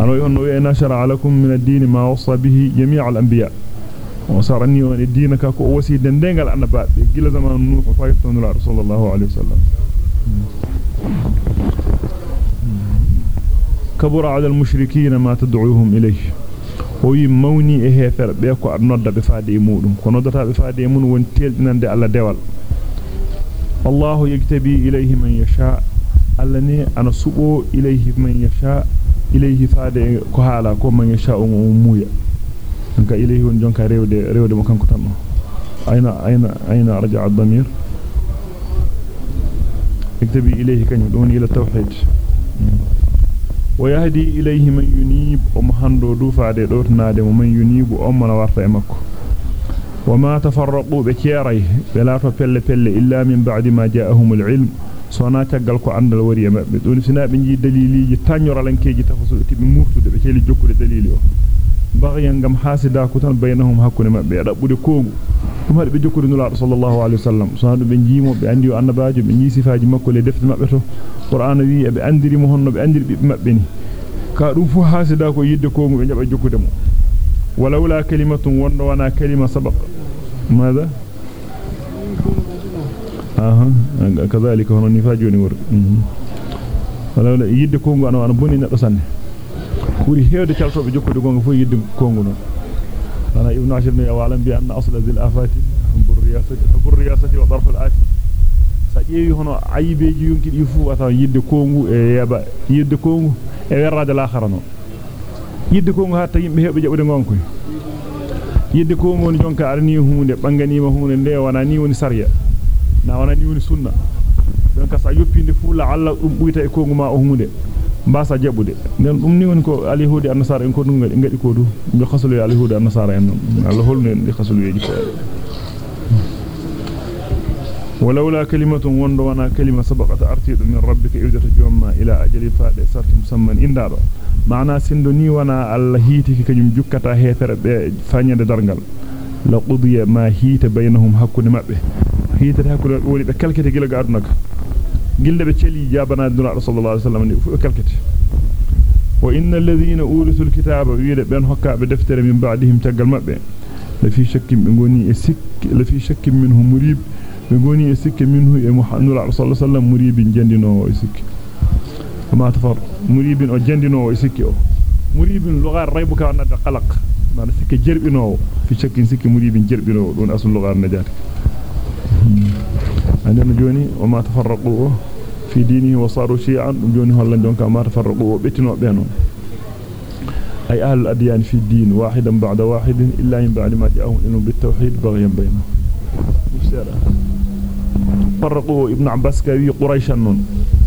أنا يقول أنه إيه نشر عليكم من الدين ما وصى به جميع الأنبياء. وصار أني وأن الدين كاكو أوسي دندنغ الأنباء قيل زمان نوح فايت تنور رسول الله عليه وسلم. كبر على المشركين ما تدعوهم إليه. هو موني إهيفر بيكو أبنود بفاد إمودهم كنودتا بفاد إمود وانتيل نند على دول الله يكتبي إليه من يشاء. ألني أنا سبو إليه من يشاء. Ilayhi faade ko haala ko man yasha um muuya. Donc ilayhi won jonka rewde rewde mo kanko tan. Ayna ayna ayna raja ad-damir اكتبي إليه كان يدون إلى التوحيد ويهدي إليه من ينيب ومحندو دوفا دوتنا دي ومن ينيب ومن ورطة مكو وما تفرقوا بلا فبل بل إلا من بعد ما جاءهم العلم sona tagal ko andal wari e mabbe don sina be ji daliliji tanyora lankeji tafasul tibi murtude be celi jokkude dalili o baghyan gam hasida ko tan baynahum hakune mabbe dabbude kongu dum hade be jokkude nulaado sallallahu alaihi wasallam sona be jimo be andi o annabaajo be nyi sifaaji makko le defte mabbe to qur'an wi e be andiri mo honno be andiri bibbe mabbe ni ka dum fu hasida ko yidde kongu be jaba jokkude mo walawla kalimatun wonno wana kalima sabaqa ماذا aha kazalika hono ni fajoni wor wala yidde kongo ana ana boni neddo sanne kuri heewde caltobe jokkude gonga fu yidde kongo non ana ibn ashir ne awalan bi anna asla zil afati burriyasati burriyasati wa darf al ati sa jeewi hono ayibeji yonki di fu ata yidde kongo e yeba yidde kongo e werrade l'akhara non yidde kongo hatta yimbe heebe jabude gonko yidde kongo woni jonka arni hunde banganima hunde nde wana ni woni sariya na wana ni woni sunna don ka sa yoppinde fu la alla dum buyta e kongu ma o hunde mbasa jabude den dum ni woni ko alihudi annasara en ko dum ngadi ngadi ko du be khasulu alihudi annasara en Allah holno en di khasulu yeji ko ولولا كلمة وند وأنا كلمة سبقت أرتيد من ربك إودة جوما إلى أجل فاد سرت مسمى إندارا معنى سندني وأنا الله هيتك كنم جكتا هيتر فانيا درنغل لقضي ما هيت بينهم بيتر هاكل الأولي. بكلكتي قلق عرنق قلنا بتشلي جابنا الدنع رسول الله عليه وسلم. بكلكتي وإن الذين أولثوا الكتاب بين هكا بدفتر من بعدهم تقل مبين لفي شك منهم يسك لفي شك منهم مريب. يقولون يسك منه محمد. رسول الله صلى الله عليه وسلم مريب جندنا ويسك وما تفر. مريب أو جندنا مريب لغة الريب كان قلق. ما نسك جرب في شك نسك مريب جرب دون أصل لغة النجاة عندنا جوني وما تفرقوا في دينه وصاروا شيعا. جوني هلا دونك ما تفرقوا. بيتنو بينهم أي أهل الأديان في الدين واحدا بعد واحد إلا من بعد ما جاءهم إنه بالتوحيد بغيا بينهم. فرقوا ابن عباس كوي قريشا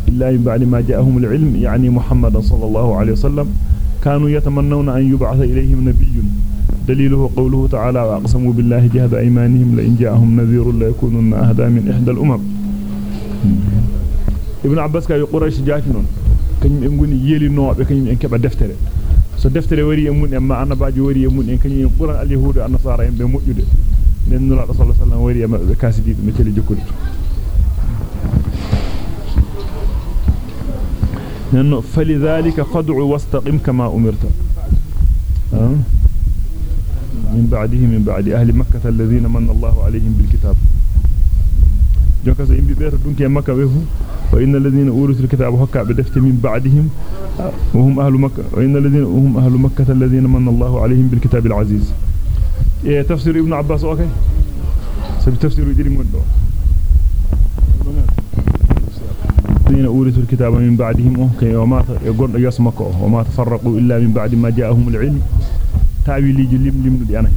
إلا من بعد ما جاءهم العلم يعني محمد صلى الله عليه وسلم كانوا يتمنون أن يبعث إليهم نبي. دليله قوله تعالى وأقسموا بالله جهد أيمانهم لأن جاءهم نذير لا يكونن أهدى من إحدى الأمم. ابن عباس كان قريش جافنون كنم امغوني ييلي نوبه كنم إن كبا دفتره سو دفتره وري امون أما أنا باجي وري امون إن كنم قران اليهود والنصارى ام بموجوده نن نلا رسول الله صلى الله عليه وسلم وري ام كاسي ديد متلي جكوت نن فلذلك فدع واستقم كما أمرت. أه؟ من بعده من بعد أهل مكة الذين من الله عليهم بالكتاب. جوكا سو يمبي بيتا دونكي مكة ويفو وإن الذين أورثوا الكتاب حكا بدفت من بعدهم وهم أهل مكة. وإن الذين هم أهل مكة الذين من الله عليهم بالكتاب العزيز. إيه تفسير ابن عباس أوكي؟ سبي تفسير يدري من دو الذين أورثوا الكتاب من بعدهم وما يقول يسمك وما تفرقوا إلا من بعد ما جاءهم العلم. تاويليج لم لم دي أنا.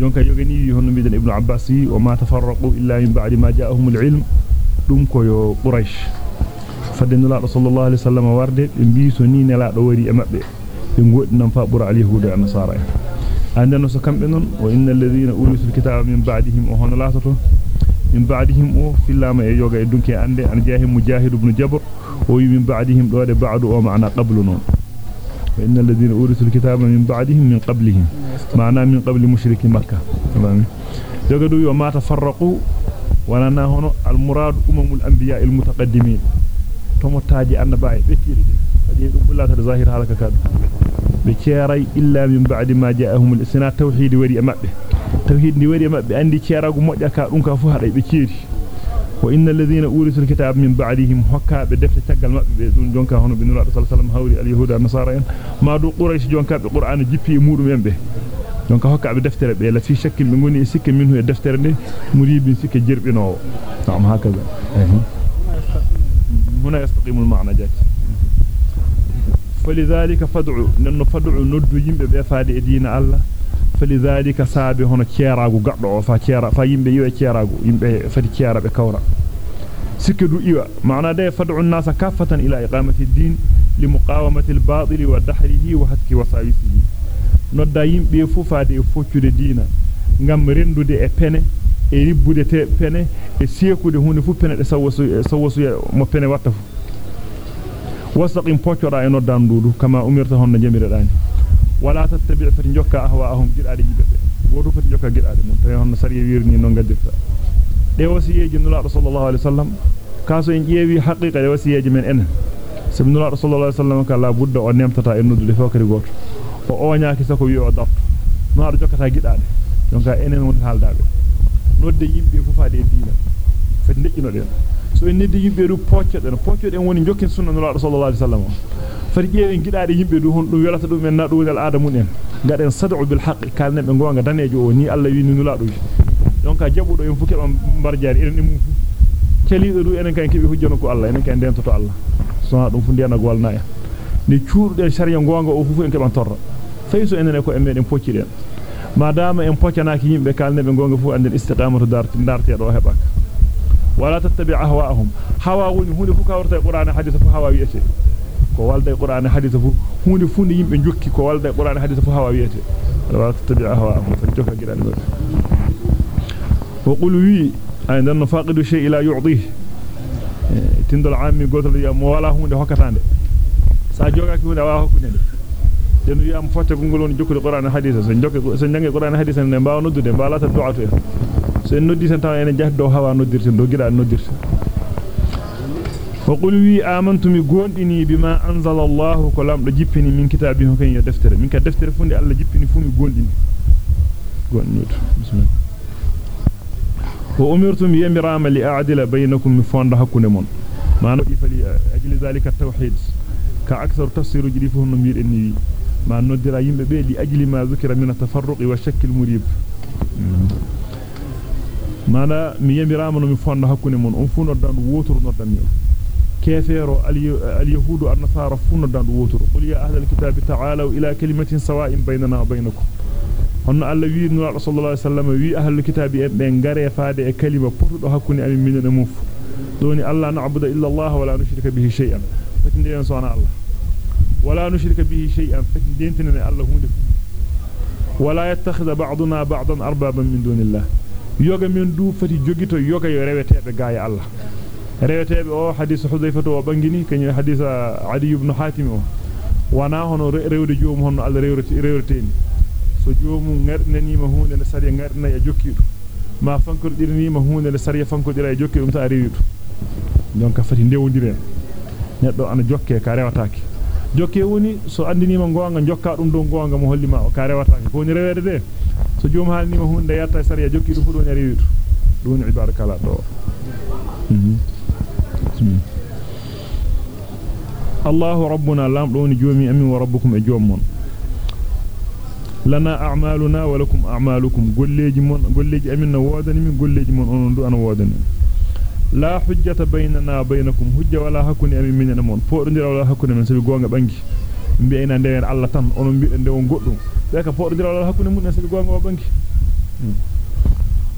دونك يوغني هونو ميدن ابن عباس وما تفرقوا إلا من بعد ما جاءهم العلم. دوم كو يو قريش. فدن الله صلى الله عليه وسلم ورد بيسو ني نلا دو وري امابه بي غود نام فابور علي هود النصارى عندنا سكم بنون وإن الذين اورثوا الكتاب من بعدهم وهن لا تطو. من بعدهم أو في لما يوغا دونك اندي أن جاهم مجاهد بن جبر. ويمن بعدهم دو بعد أو معنى قبلنا فإن الذين أورثوا الكتاب من بعدهم من قبلهم. معناه من قبل مشرك مكة. تمام؟ يقولوا وما تفرقوا ولنا هنا المراد أمم الأنبياء المتقدمين. تمتاجي أن باي بكيري هذه يقول الله تظاهر هذا كاد بكيري إلا من بعد ما جاءهم الإسناد. توحيد وري أمبه توحيد وري أمبه عندي كيراغو موجا كا دون كا فو هذا بكيري. وإن الذين أورث الكتاب من بعدهم هكا بدفت تقل مقبب دون جونكا هنو بن الله صلى الله عليه وسلم هولي اليهود النصارى ما دو قريش جونكا بقرآن جيب في أمور ينبه جونكا هكا بدفتر بي في شك من قولي سك منه يدفتر دي مريب سك جرب نوع نعم هكذا. هنا يستقيم المعنى جات فلذلك فدعو لأنه فدعو ندو ينبه بأفادي دين الله. فلذلك ciarago gaddo o fa ciara fa yimbe yo e ciarago yimbe fati ciara be kawra سكدوا إيوا معنى ده فدعوا الناس كافة إلى إقامة الدين لمقاومة الباطل ودحره وحتك وساوسه نودا يمبي فو فادي فوتوده دينا ngam rendude e pene e ribbude te pene e sekude hunde fu pene de sawasu sawasu mo pene watta fu wasaqim poccora e noddan dudu kama umirta honna jamiradani ولا تتبع فتنجوكا أهواءهم جرادي جبابي ودو فتنجوكا جرادي منتهيهم نصري يويرني نونغا جرتا لأوسي يجن الله رسول الله عليه وسلم. كاسو إن جيوي حقيقة لأوسي يجن من إنه. سبن الله رسول الله عليه وسلم كان لا بد أن يمتطع إنه دولي فوكري غور فأوانيا كيساكو يوى دفت نوار جوكا تا جرادي يونغا إنه من حال دابي نود يمبي ففادي دينا. فتنجي so en neddi yimbe du poccoden poccoden woni jokken sunna nula sallallahu alaihi wasallam fati jeewen gidaade yimbe du hon dum welata dum en na dugal adamun en gaden sad'u bil haqq kalne be gonga danejo o ni Allah wi ni nula do donc jabudo en fuke on barjaari enen e mum fu celido du enen kan kebi hujjano ko Allah enen kan dentoto Allah so dum fu ndena golna en ni cuurde sharia gonga o fu en keban torra fayso enen ko en meden pocciden madama en poccanaaki yimbe kalne be gonga fu anden istiqamatu darti darte do hebak ولا تتبع أهواءهم. هوا هوني فكا ورطة قرآن حديث فو هوا بيأتي كوالد قرآن حديث فو هوني فوني يمين جوكي. كوالد قرآن حديث فو هوا بيأتي ولا تتبع أهواءهم. فجوكا قرآن ذلك وقلوا وي أين دانو فاقد شيء لا يعطيه؟ تند العامي قلت لي موالا هوني حكثان ساجوكا كي هوني واهو كنين denu yam fotta gungulon jukku qur'an hadith sen jukku sen jange qur'an hadith sen ne bawnudude bala ta du'atu so en taw en jahdi hawa noddirte do gida noddirte وقل وي آمنتم غوندني بما أنزل الله كلام دو جيبني من كتابه كان يدفتر من كدفتر فندي الله جيبني فمي غوندني غوندني بسم الله وأمرتم يمرام لأعدل بينكم من فوند حكون من ما نقول فلي أجل ذلك التوحيد كأكثر تفسير جريفه النمير إني ما ندر يمبه بي لأجل ما ذكر من التفرق والشك المريب ما لا ميمرام من فوند حكون من أنفون ودان ووتر ندان كيفيرو اليهود والنصارى فون ودان ووتر قل يا أهل الكتاب تعالوا إلى كلمة سواء بيننا وبينكم honno Allah wi no sallallahu alaihi wasallam wi ahlul kitabi en be ngare faade e kalima portudo hakkunde amin minen e muf doni Allah na'budu illa Allah wala nushrika bihi shay'an fatin den sona Allah wala nushrika bihi shay'an fatin den tinene Allah hunde wala yattakhidha ba'duna ba'dan arbaban min dunillah yoga men du fati jogito yoga yo rewetebe gaaya Allah rewetebe o hadith hudayfa to bangini kanyo hadith adi ibn hatim wana hono rewde joom hono Allah rewrete rewreteni so joomu ngarnanima hunde ne sariya ngarna e jokkido ma fankordirnima hunde ne sariya fankodira e jokkidum ta rewido donc fati ndewondiren neddo ana jokke ka rewataake jokke woni so andinima gonga jokka dum do gonga mo hollima ka rewataake ko ni rewede de so joomu halnima hunde yatta sariya jokkido fu do ni rewido dum ibarakala do الله ربنا لام دوني جومي امي وربكم اجومون lana a'maluna wa lakum a'malukum golleji mon golleji amin wodani min golleji mon onon du an wodani la hujjata baynana baynakum hujja wala hakuni amin minna mon podondira wala hakuni men sabi gonga bangi mbi ina ndewer Allah tan onon mbi nde on goddum be ka podondira wala hakuni mun sabi gonga o bangi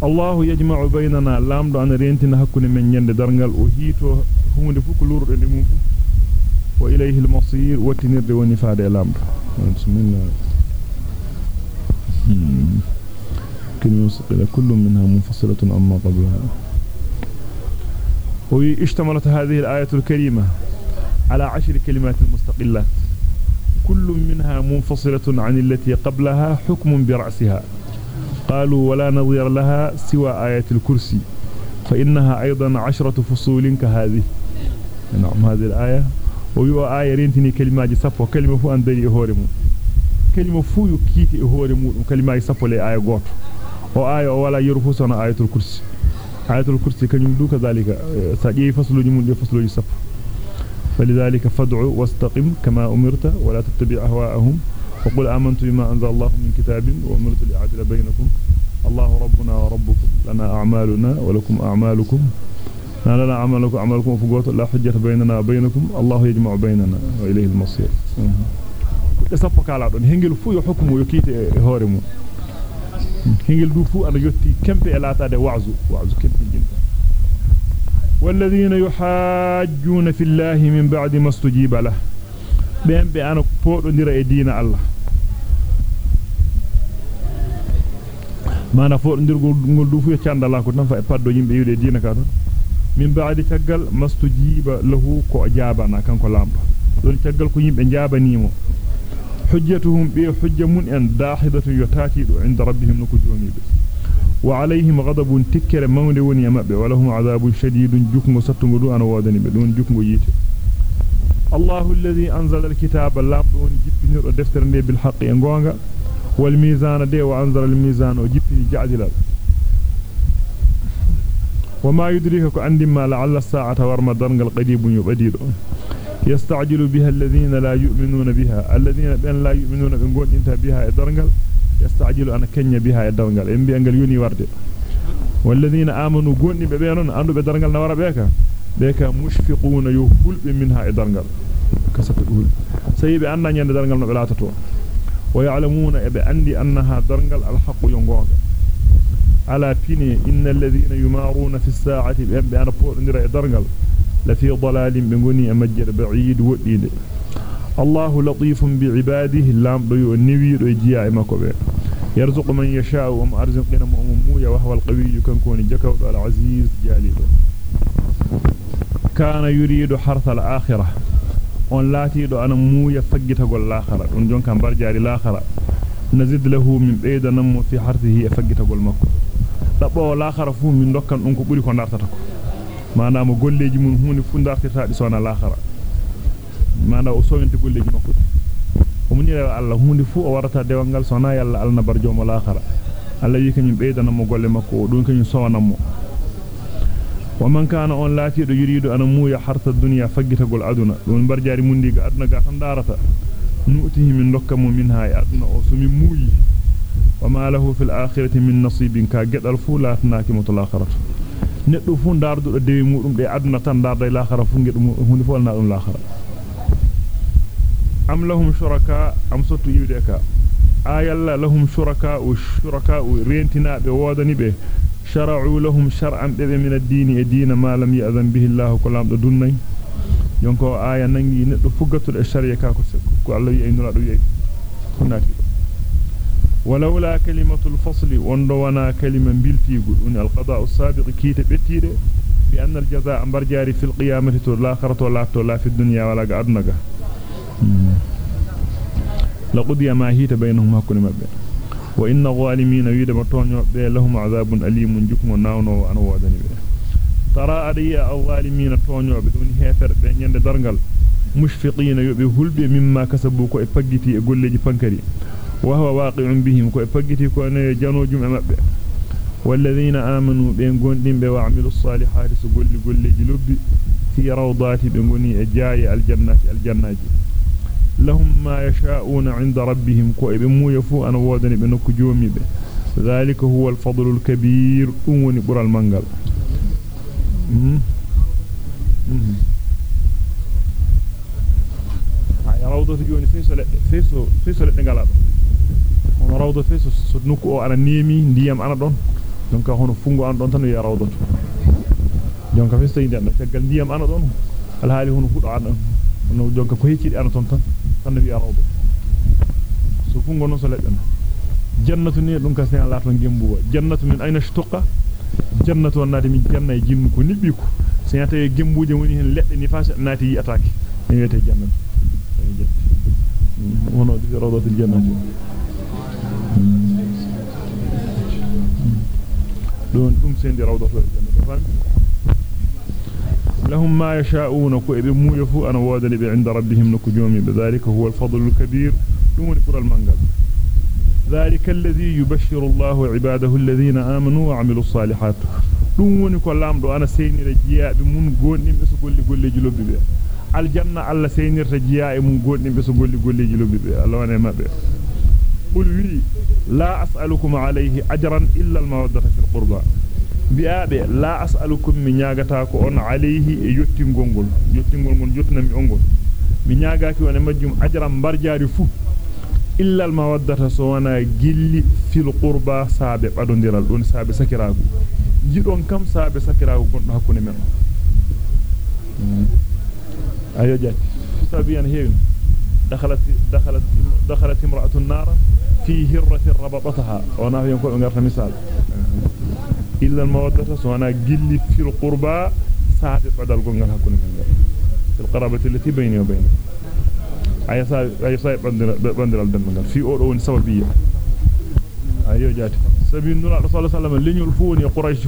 Allah yajma'u baynana lamdo an rentina hakuni men nyande dargal o hito hunde fu ko lurdo de mum wa ilayhi al-masir wa tinirde woni faade lamdo bismillah كلمة مستقلة كل منها منفصلة أما قبلها واشتملت هذه الآية الكريمة على عشر كلمات مستقلات كل منها منفصلة عن التي قبلها حكم برأسها. قالوا ولا نظير لها سوى آية الكرسي فإنها أيضا عشرة فصول كهذه. نعم هذه الآية. ويو آية رينتني كلمة جسف وكلمة فو أندري هورمو kalima fu yo kiti e hoore mudum kalima ay sapole aya goto o aya o wala yeru fu sona ayatul kursi ayatul kursi kanyum فلذلك فادع واستقم كما أمرت ولا تتبع أهواءهم وقل آمنت بما أنزل الله من كتاب وأمرت لأعدل بينكم. الله ربنا وربكم. لنا أعمالنا ولكم أعمالكم. لنا عملكم عملكم فغوت لا حجة بيننا وبينكم. الله يجمع بيننا وإليه المصير. sappo don hengel fu yo hukmu yo kite e hore mum hengel du fu ana yotti kempe e kempe jinta والذين يحاجون في الله من بعد ما استجيب له بهم بأنا فودندira e diina Allah mana fodondirgol ngol du fu e ciandala ko tan fa e paddo yimbe yude diina ka don min baadi taggal mastujiba lahu ko jaabana kanko lamdo don taggal ko yimbe jaabanimo hujjatuhum bi hujja mun en dahidatu yotatido inda rabbihim nuko joomibe wa وعليهم غضب تكر مولى ونيمب ولهم عذاب شديد جكم ستمدو أنا وادني بدون جكم ييت الله الذي أنزل الكتاب لابون جيبنيو دفتر ندي بالحق غونغا والميزان دي وأنزل الميزان وجيب وجيبني جادل وما يدريكك عندما لعل الساعة ورمضان القديب يبديد يستعجل بها الذين لا يؤمنون بها الذين لا يؤمنون بها درنغل درنغ يستعجل أنا كنيا بها درنغ إن أنجل يوني ورد والذين آمنوا قولني ببينون أنه بدرنغ نورا بيكا بيكا مشفقون يهول منها درنغ كسب الهول سيبي أننا يند درنغ نبلاتتو ويعلمون بأندي أنها درنغ الحق ينقوغ. على فيني إن الذين يمارون في الساعة بأن بورندر درغل لفي ضلال بغني أمجر بعيد وديد. الله لطيف بعباده لام دو نوي دو جيا مكوبه يرزق من يشاء وما أرزقنا مؤمويا وهو القوي كان كون جكو العزيز جالي كان يريد حرث الآخرة on laatido ana muuya faggitagol laakhara don jonka barjaari laakhara nazid lahu min baydanam fi harthihi faggitagol makko dabbo laakhara fu min dokkan dum ko buri ko dartata ko maana mo golleji mun hunde fu dartata di sona laakhara maana o sowente golleji makko o mun yira Allah hunde fu o warata dewangal sona yalla alna barjomo laakhara Allah wi kanyum beydana mo golle makko o don kanyum sowanam mo ومن كان on laatido yurido ana muuya harta dunya faggitagol aduna don barjaari mundiga aduna ga tan darata nu'tihi min dokkamu minha ya aduna o sumi muuyi وما له في الآخرة من نصيب كجدل فولا تناكي متلاخرة neddo fu dardudo dewi mudum de aduna tan darda ilakhara fu ngedum hunde fu alna dum lakhara أم لهم شركاء؟ أم صوت يودك آي الله لهم شركاء والشركاء رينتنا بوادني به. شرعوا لهم شرعا من الدين. الدين ما لم يأذن به الله كلام دوني ينكو آي نجي نفقت الشريعة كوسك الله يعين الله يعين هناك ولولا كلمة الفصل وندونا كلمة بلتي أن القضاء السابق كيت بتيره بأن الجزاء أمبرجاري في القيامة لا خرطة لا في الدنيا ولا قعدنا لقضي ما هيت بينهم هكذا مبين. وإن الظالمين يدم تونيو لهم عذاب أليم جكم ناونو أنا وادني به. ترى أدي الظالمين تونيو بدون هفر بين يند درنغل مشفقين يبي هلبي مما كسبوا كو إفقتي إقول فانكري. وهو واقع بهم كو فغتي كو ان جانوجum mabbe والذين آمنوا بين غوندين be وعملوا الصالحات سغولي غوليجي لوبي في روضات بغوني أجاي الجنات الجنات لهم ما يشاءون عند ربهم كو بمو يفو أنا ودني بنكو جومي به ذلك هو الفضل الكبير اموني برال منغال ay rawdo joni feso ledde feso feso ledde ngala do hono rawdo fe so nokku o ana neemi ndiyam ana don donc hono fungo an don tan wi rawdo jonka fe so inde anda tagal ndiyam ana don al haali hono tan wi rawdo so fungo non so ledden jannatu ni dum ka sen lato gembuwa jannatu min ayna shtuqa jannatu naati min janna e jinnu ko nibbi ko sen tawi gembuje woni hen ledde ni fa naati yi attaque en wete jannatu hono di rawdatul jannati دون دم سندي روضة الجنة فهم لهم ما يشاءون كو مو يفو أنا وادني عند ربهم نكجومي بذلك هو الفضل الكبير. دون قرى المنقل. ذلك الذي يبشر الله عباده الذين آمنوا وعملوا الصالحات. دون كو لامدو أنا سيني رجياء بمون غوني بس غولي غولي جلوبي بي الجنة الله سيني رجياء من غوني بس غولي غولي جلوبي بي الله ونعم بي قل وي لا أسألكم عليه أجرا إلا المودة في القربى. bi'abe la as'alukum mi nyaagata ko on alayhi e yottingol ngol. Yottingol ngol jottunami ongol mi nyaagaaki wona e majjum ajram barjaari fu illa al mawaddata so wana gilli fil qurba saabe badondiral don saabe sakiraagu. Jidon kam saabe sakiraagu gondo hakkunde men ayo jatti sabiyan heewni دخلت دخلت دخلت امرأة النار في هرة ربطتها. وأنا في يقول انغرت مثال. إلا المودة سوانا جل في القربى ساعد بعد الغنغر هكون في القرابة التي بيني وبينك. أي صاحب أي صاحب بندر بندر الدم في اورون سببية ايو جات سبي النور الرسول صلى الله عليه وسلم لين يلفون يا قريش.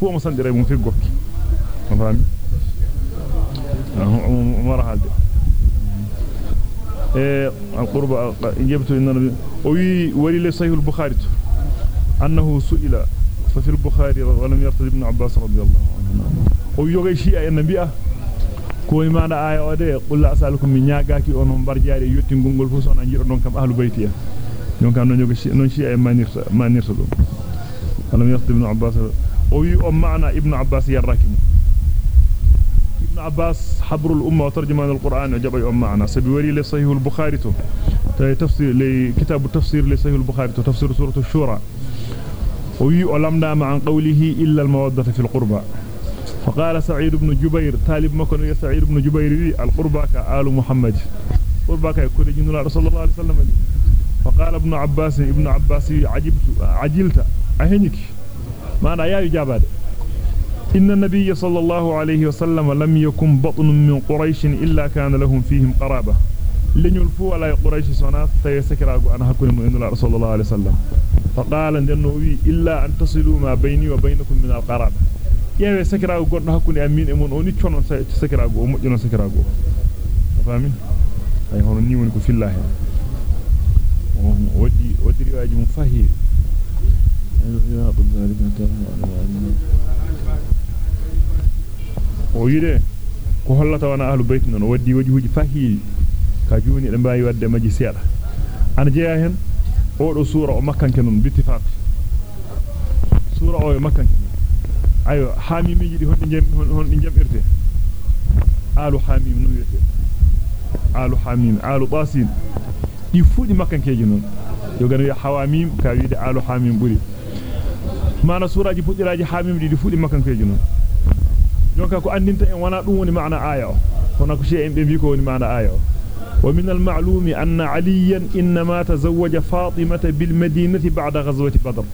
فوق مصندري من في غوكي فهمت أهو مرحله mum fi gokki fami mara halde e al-qurba jabtu inna o wi wali li sahih al-bukhari annahu su'ila fa fi al-bukhari wa lam yartad ibn abbas radiyallahu anhu o yogay shi'a en nabi'a ko imaana aya o de qul la asalukum min nyaagaaki on on barjaari yotti gongol fu sona jiro don kam ahlu عباس حبر الأمة وترجمان القرآن عجبي أمعنا سبيوري لصيه البخاري تفسير لكتاب التفسير لصيه البخاري تفسير سورة الشورى. ويؤلمنا مع قوله إلا المودة في القربة فقال سعيد بن جبير تالب مكن يا سعيد بن جبير القربة كآل محمد. القربة كأكون جنة رسول الله صلى الله عليه وسلم. فقال ابن عباس ابن عباس عجبت عجلت. أهنك ما أنا يا جابر إن النبي صلى الله عليه وسلم لم يكن بطن من قريش إلا كان لهم فيهم قرابة. لن يلفوا على قريش صنات تيسكراغو. أنا هكون من الله صلى الله عليه وسلم. فقال إلا أن تصلوا ما بيني وبينكم من القرابة. goddo hakkunde amin e mon oni chonon sakiraago o mojjono sakiraago fami ay hono ni woni ko fillahi wadi wadi riwaaji mum fahi o yide ko hollata wana ahlu bayt non waddi wajuuji fahi ka joni de mbayi wadde maji seeda ana jeya hen o do sura o makkanke non bittifaq sura o e makkanke ayo hamimiji di hondi jam hondi jamirte alu hamim no wiete alu hamim alu basin di fudi makkankeji non yo gano ya hawamim ka wiide alu hamim buri mana suraji fudiraji hamim di fudi makkankeji non en wana dum woni maana aya o. Hono ko shey en be bi ko woni maana aya o. ومن المعلوم أن عليا إنما تزوج فاطمة بالمدينة بعد غزوة بدر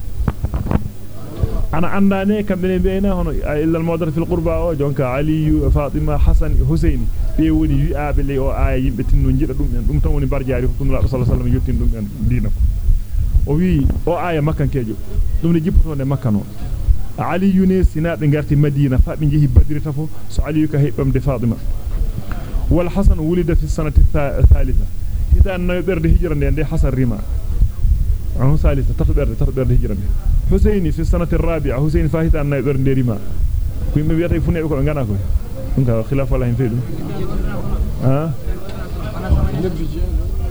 أنا أنداني كم بين بينه هنا إلا المودر في القربة أو جونك علي فاطمة حسن حسين بيوني يأب اللي أو آي بتنو نجير دوم دوم توني برجاري كن الله صلى الله عليه وسلم يتين دوم دينك وي أو آي مكان كيجو دوم نجيب تون مكانه علي يونس سنات نغارتي مدينة فابن جيه بدر تفو سو علي كهيبم دي فاطمة والحسن ولد في السنة الثالثة هذا أنه يبرد هجرة دي حسن ريما عنه ثالثة تطبرد تطبرد هجرة دي حسين في السنة الرابعة حسين فاهت أن يبر نديرما كوي ما بيتا يفوني بكو غانا كوي دونك خلاف ولا هين فيدو ها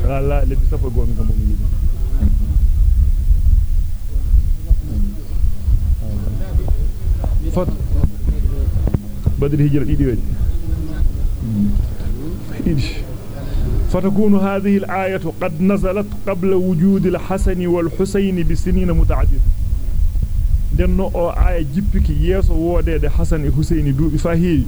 لا لا لبي صفو غومي كم فتكون هذه الآية قد نزلت قبل وجود الحسن والحسين بسنين متعددة. دنو آية جيبك يسو ودد حسن حسين دوب فهي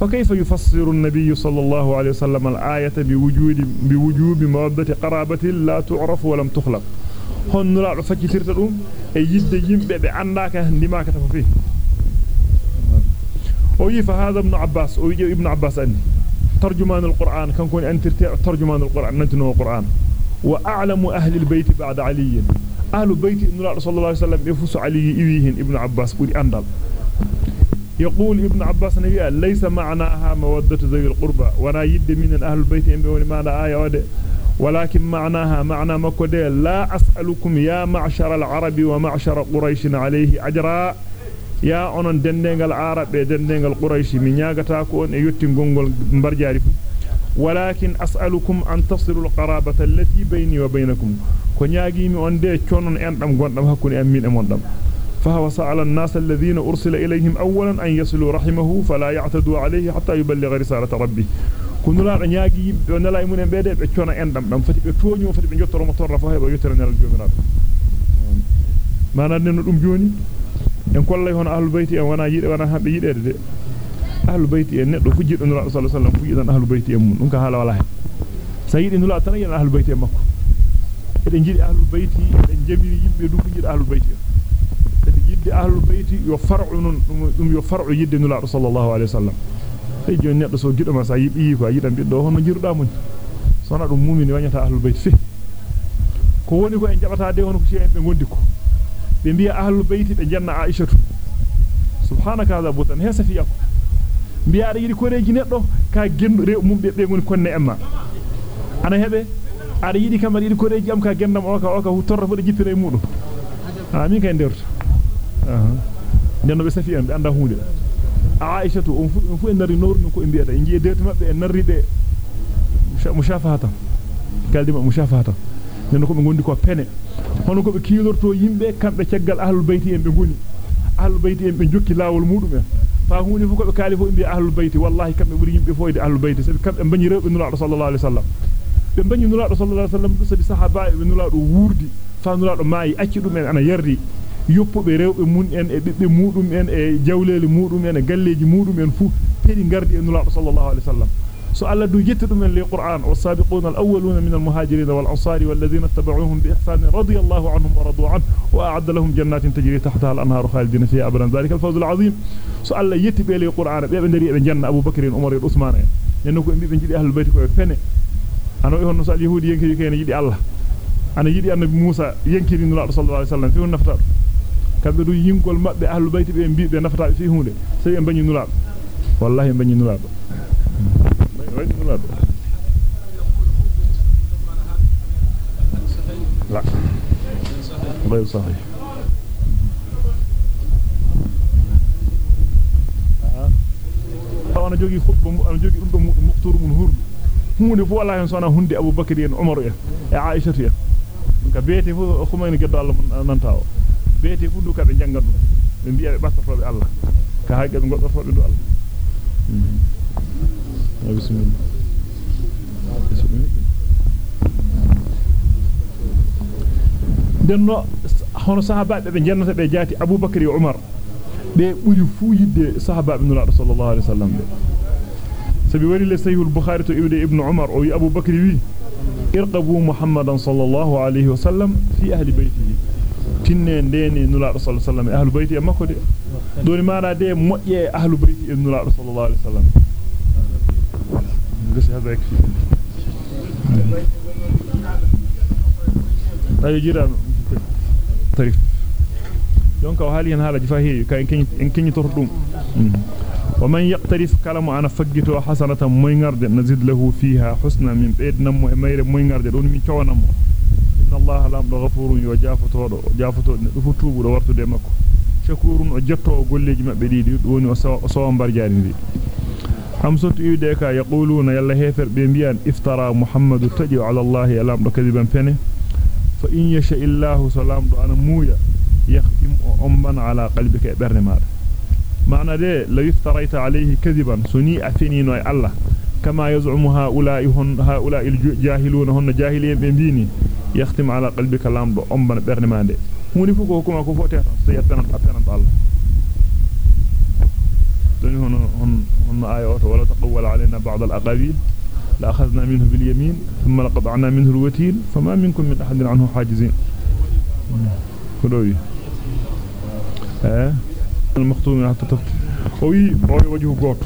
فكيف يفسر النبي صلى الله عليه وسلم الآية بوجود بوجوب مودة قرابة لا تعرف ولم تخلق؟ هن نرى عفاكي ترتدون. أي يد يمبئ بأنك لما ويف هذا ابن عباس ويجي ابن عباس أني. ترجمان القرآن كان كوني أنت ترجمان القرآن ننتنو القرآن. وأعلم أهل البيت بعد علي أهل البيت إن الله صلى الله عليه وسلم يفوس عليه ابن عباس ويأندل يقول ابن عباس نبيا ليس معناها مودة ذوي القربة ولا يد من أهل البيت يمبيون ما آية وده. ولكن معناها معنى مكودة لا أسألكم يا معشر العرب ومعشر قريش عليه أجراء أجرا يا أنن دندنغ العرب دندنغ القريش من ياغتاكو أن يتن غنغل مبرجاري ولكن أسألكم أن تصلوا القرابة التي بيني وبينكم ko nyaagimi on de chonon en dam gondam hakkunde am min e mon dam فهو سأل الناس الذين أرسل إليهم أولا أن يصلوا رحمه فلا يعتدوا عليه حتى يبلغ رسالة ربه كن لا نياغي ونلا يمون بيده be ciona endam dam fati be toño fati be jottoro mo torra fa heba yottore en kollay hono ahlul bayti en wana yide wana hambe yidede de ahlul bayti en neddo fujjido nura sallallahu alaihi wasallam fujjidan ahlul bayti en mun dum ka hala wala hen sayidi nula tan yen ahlul bayti en makko eden jidi ahlul bayti eden jamiri yimbe du fujjida ahlul bayti eden jiddi ahlul bayti yo far'u nun dum yo far'u yidde nula sallallahu alaihi wasallam ay joni neddo so gido ma sa yibi ko yidan biddo hono jiruda mun sona dum mumini wanyata ahlul bayti fi ko woni ko en jabata de hono ko ci en be gondi ko subhanaka hadha butan hesa fi yakko biya ada yidi koreji neddo ka gendu re mum be be ngoni konne emma ana hebe ada yidi kam yidi koreji am ka gendam o ka o ka torra fode jippire mudum ah min kay nderto aha nenno be safi am be anda hunde aishatu on fu on fu en nari nornu ko e biyata e jiye deeto mabbe en narribe mushafahatan kaldima mushafahatan nenno ko be gondi ko pene hono ko be kiilorto yimbe kambe ceggal ahlul bayti en be goni ahlul bayti en be jokki lawol mudum en fa hunde fu ko be kaali fu be ahlul bayti wallahi kambe buri yimbe foyde ahlul bayti sabi kambe bañi rewbe nulaado sallallahu alaihi wasallam be bañi nulaado sallallahu alaihi wasallam sabi sahaba be nulaado wurdi fa nulaado maayi acci dum en ana yardi yoppube rewbe mun en e bibbe mudum en e jawlele mudum en e galleji mudum en fu pedi gardi e nulaado sallallahu alaihi wasallam so alla du yettudum en li qur'an was-sabiqun al-awwaluna min al-muhajirin wal-ansari wal-ladhina ittaba'uuhum bi ihsan radiyallahu anhum wa radu an wa a'adda lahum jannatin tajri tahtaha al-anharu khalidina fiha abadan dhalika al-fawz al-'azim so alla yettibe li qur'an be be ndari be janna Abu Bakr Umar e Uthman en ko mbi be jidi ahlul bayt ko pene ano e honno so al-yahudi yenkiri kene yidi Allah ana yidi annabi Musa yenkiri nulaado sallallahu alaihi wasallam fi on nafta kambe du yingol mabbe ahlul bayt be mbi be nafata fi hunde sey en bañi nulaado wallahi en bañi nulaado bañi nulaado لا غير صحيح dum do muktur mun hurdu hunde fu wala hen sona hunde abubakar en umar en e aisha en ka beete fu khumayni geddo Allah mun nantawo beete fu du ka be jangat dum be biya be battatobe Allah ka haage be goddotobe do Allah bismillah denno hono sahaba be jennata be jaati abubakar e umar be buri fu yidde sahaba ibn Allah sallallahu alaihi wasallam be sabi wari le sahih al-bukhari to ibnu ibn umar o abu bakr wi irqabu muhammadan sallallahu alaihi wasallam fi ahli baytihi tinne ndeni nula sallallahu alaihi wasallam ahli bayti e makko de doni mana de modje ahli bayti e nula sallallahu alaihi wasallam بس هذا يكفي طيب جيران. طريف دونك وهالي هنا هذا جفاهي كان إن كني تردوم ومن يقترف كلام أنا فقته حسنة مينغرد نزيد له فيها حسنا من بيد نمو مير مينغرد دون من كوا نمو. إن الله لام غفور يوجافته جافته نفتو بدورته دمكو. شكور وجبته وقول لي جم بديد. دون وسوا وسوا مبرجاني hefer be biyan iftara muhammadu taji ala allahi alam do kadiban fene. Fa in yasha illahu salam do ana muuya يختم أمبا على قلبك إبرن مار معنى ذي لو افتريت عليه كذبا سني وي الله كما يزعم هؤلاء هن هؤلاء الجاهلون هن جاهلين بمبيني يختم على قلبك لامدو أمبا إبرن مار ذي هوني فوق حكومة كفوتها سيأتنا أتنا الله دوني هن هن هن آيات ولا تقول علينا بعض الأقابيل لأخذنا منه باليمين ثم لقطعنا منه الوتين فما منكم من أحد عنه حاجزين. المختوم حتى تفت وي أو وجه غوت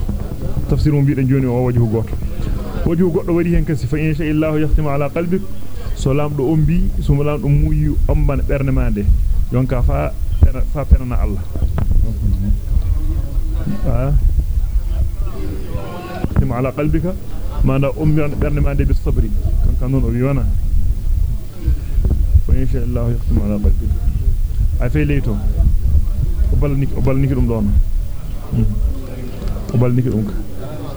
تفسير مبي جوني وجه غوت وجه غوت وري hen kasi fa insha Allah yahtimu ala qalbik so lamdo ombi so lamdo muyi omban berne mande yonka fa fa penana Allah ombi berne mande bis sabri kan kan non o wi wana fa insha Allah yahtimu ala qalbika ay fay leyto وبلنك وبلنك دم دون. وبلنك دمك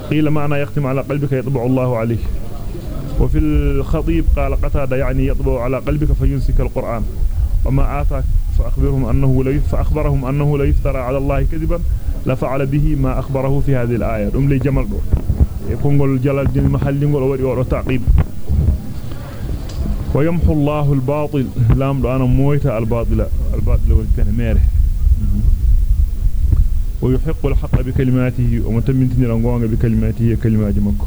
قيل معنى يختم على قلبك يطبع الله عليه وفي الخطيب قال قتادة يعني يطبع على قلبك فينسك القرآن. وما آتاك فأخبرهم أنه فأخبرهم أنه لا يفترى على الله كذبا. لفعل به ما أخبره في هذه الآية. أم لي جمل دو كونغول جلال دين محل ngol wadi o taqib ويمحو الله الباطل. لام أنا مويتا الباطل الباطل وكان ميره. ويحق الحق بكلماته ومتمنتني رغونغا بكلماته كلمات مكو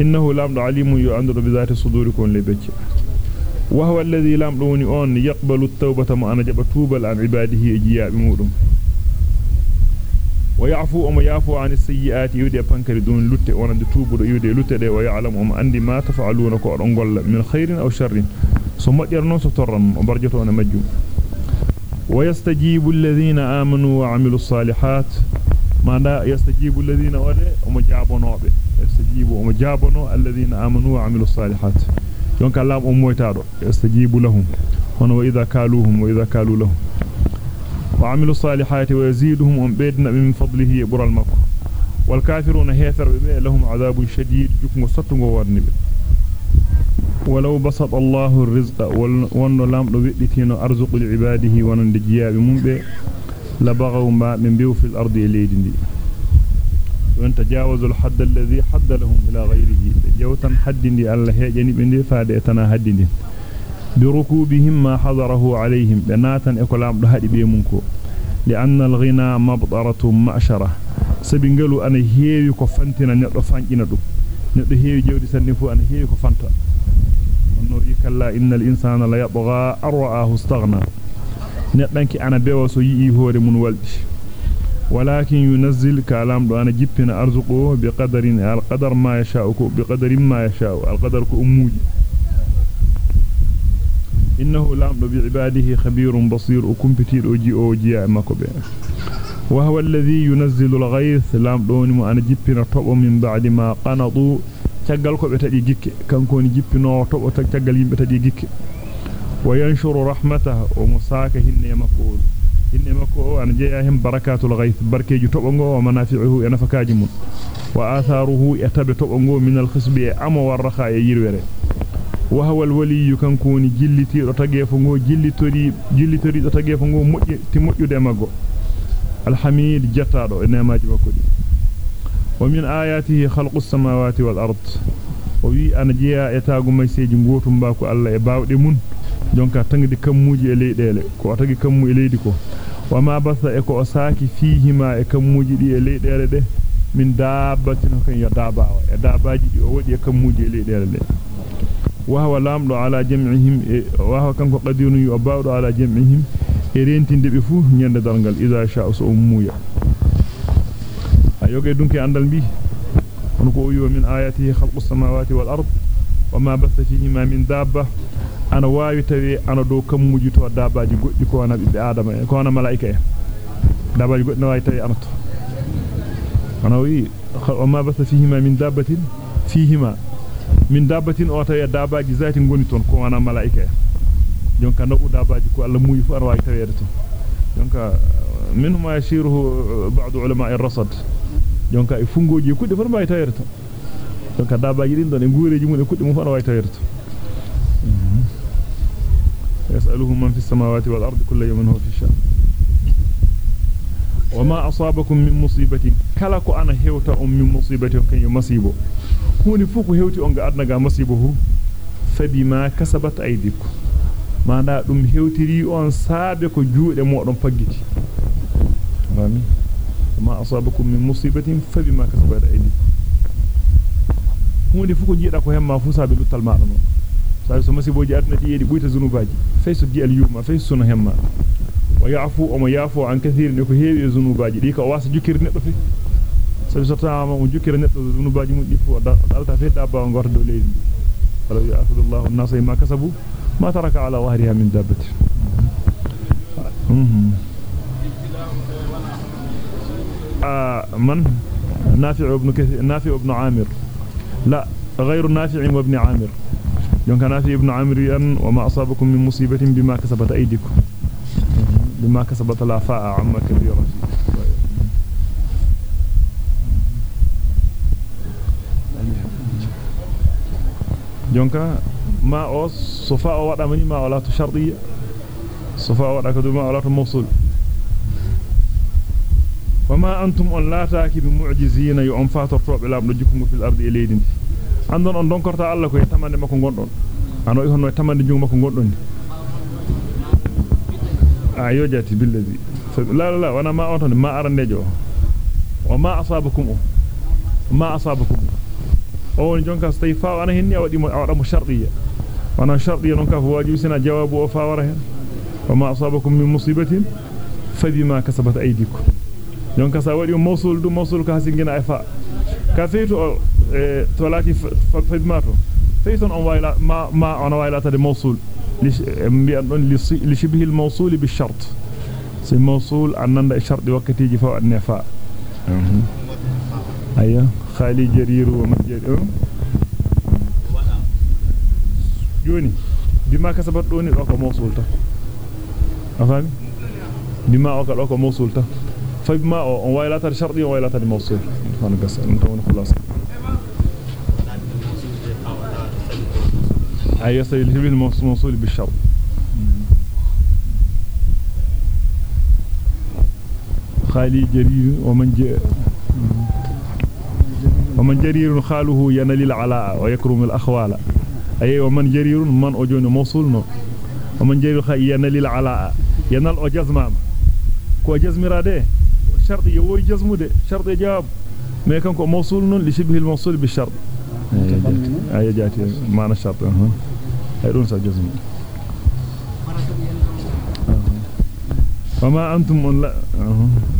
إنه لام عليم يعندر بذات صدوركم لبك وهو الذي لام دوني يقبل التوبة ما أنا جب توبل عن عباده إجياء بمودم ويعفو أم يعفو عن السيئات يودي بانكر دون لوتة ونند توبو يودي لوتة دي ويعلم أم عندي ما تفعلون كو أرنغل من خير أو شر. ثم يرنون سترن وبرجتون مجو. ويستجيب الذين آمنوا وعملوا الصالحات. ما لا يستجيب الذين ودي أم جابنوا به يستجيب أم جابنوا الذين آمنوا وعملوا الصالحات. يونك الله أم مويتادو يستجيب لهم. هنا وإذا كالوهم وإذا كالوا لهم. وعملوا الصالحات ويزيدهم أم بيدنا من فضله بر المكو والكافرون هيثر لهم عذاب شديد. جكم ستنغ ورنب ولو بسط الله الرزق ونو لام دو ويدتينو أرزق لعباده ونند جياب مumbe لبغوا ما من بيو في الأرض ليدندي وإن تجاوزوا الحد الذي حد لهم إلى غيره جوتا حدندي الله هيجني بندي فاده تنا حدندي بركوبهم ما حضره عليهم. بناتا إكلام لهدي بيمونكو لأن الغنى مبطرة مأشرة. سبين قالوا أنا هي كفنتنا نقضو فانجنا دو. نقضو هي جودي سنفو أنا هي كفنتا. ونوري كلا إن الإنسان لا يبغى أرواه استغنى. نقضنك أنا بيوسو يئيهور من والدي ولكن ينزل كلام أنا جبنا ارزقو بقدر القدر ما يشاءك بقدر ما يشاء. القدر كأموجي إنه لام بعباده خبير بصير وكمبتير وجي أوجي وهو الذي ينزل الغيث. لام دون أنا جبنا طب من بعد ما قنطوا. تقل كو بتدي جيك. كان كون جبنا طب تقل يم بتدي جيك. وينشر رحمته. ومساك هن مكول هن مكو أنا جاءهم بركات الغيث. بركة طبنغو ومنافعه ينفكاج من وآثاره يتبع طبنغو من الخصب أما والرخاء يجير جلتي دو تاغيفو غو جلتوري جلتوري دو تاغيفو غو مودي تي موديده ماغو الحميد جتادو نعماجي مكو دي ومن آياته خلق السماوات والأرض وي أنا جيا يتاغو ميسيجي غوتو مباكو الله e mun jonka tangdi kammuji e leydele ko tagi kammu e leydi ko wama basa e ko saaki fiihima e kammuji di e leydele de min dabbatin kan ya dabawa e dabaji di o wodi e kammuji e leydele de وهو لامد على جمعهم وهو كان قدير يبعد على جمعهم. رينتين دي بفو نيند دالغال إذا شاء سو مويا. ايوغي دونكي أندال بي. انكو يو من آياته خلق السماوات والأرض وما بث فيهما من دابة. أنا واوي توي أنا دو كم موجي تو داباجي غودي كونا بي آدم كونا ملائكة. داباجي غودي نواي توي أنا تو أنا وي وما بث فيهما من دابة. فيهما min dabbatin o tawi dabaji zati ngoni ton ko wana malaika jonka nabu dabaji ko Allah muuyi fu ar wawi tawede ton jonka minhum ma yashiruhu ba'd ulama ar-rasad jonka e fungoji kudde fu wawi tawede ton jonka dabaji din don e ngureji mun e kudde mun fu ar wawi tawede ton يسأله من في السماوات والأرض كل يوم هو في الشأن وما أصابكم من مصيبة؟ كلك أنا هوت أم من مصيبة كن يمصيب هوني فوق هوت أنك أدنى مصيبه فبما كسبت أيديك ما نا دم هوتري أن سابك جود مؤرم فقيتي فهمي وما أصابكم من مصيبة فبما كسبت أيديك هوني فوق جيدا كهما فوسا بلوت المعلم سابس مصيبو جي أدنى تيدي بويت زنوباجي. فيسو جي اليوم فيسو نهما ويعفو وما يعفو عن كثير نكو هيبي زنوباج ديكا واس جوكير نيتو في. سبي ساتا ما جوكير نيتو زنوباج مو ديفو دالتا في دابا غور دو ليز ولا يعفو الله الناس ما كسبوا ما ترك على ظهرها من دابة. آه، من؟ نافع ابن كثير نافع ابن عامر. لا غير نافع وابن عامر. يوم كان نافع ابن عامر ان وما أصابكم من مصيبة بما كسبت أيديكم. لما كسبت الافاء عما كبيرة. جونكا ما أوس صفاء وضع مني ما أولات شرطية صفاء وضع كدو ما أولات موصول وما أنتم أن لا تاكي بمعجزين يؤمن فاتر طوب إلى أبنجكم في الأرض إليدين عندنا أن دونكر تعالكو يتمنى ما كون قلون أنا إخوانو يتمنى جونكو ما كون قلون ayo jati billazi la la la wana ma on tan ma arandejo wa ma asabakum ma asabakum o woni jonka stay fa wana hinni wadi mo awda mo shardiya wana shardiya non ka wajibi sina jawabu o fa wara hen wa ma asabakum min musibatin fa bima kasabat aydikum jonka sa wadi mawsul du mawsul ka hasingina e fa ka feyto to lati fadmato feyton on wayla ma ma on wayla shibhi al mawsul لشبه الموصول بالشرط. سي موصول عننا الشرط وقت يجي فوق النفاء أيا أيوه. خالي جرير ومجرير أه؟ جوني. بما كسبت دوني روكو موصول تا. أفهمي بما أوكا روكو موصول تا. فبما أو وايلاتا الشرطي وايلاتا الموصول فانا قصر انتون خلاص. أي يصل به الموصول بالشرط خالي جرير ومن جاء ومن جرير خاله ينال العلاء ويكرم الأخوال. أي ومن جرير من أجون موصول ومن جرير خاي ينال العلاء. ينال أجزمام كو جزمرا شرط يوي جزمو ده شرط جواب ما كو موصول لشبه الموصول بالشرط أي جاتي معنى الشرط أه. هيرون سجزم وما أنتم لا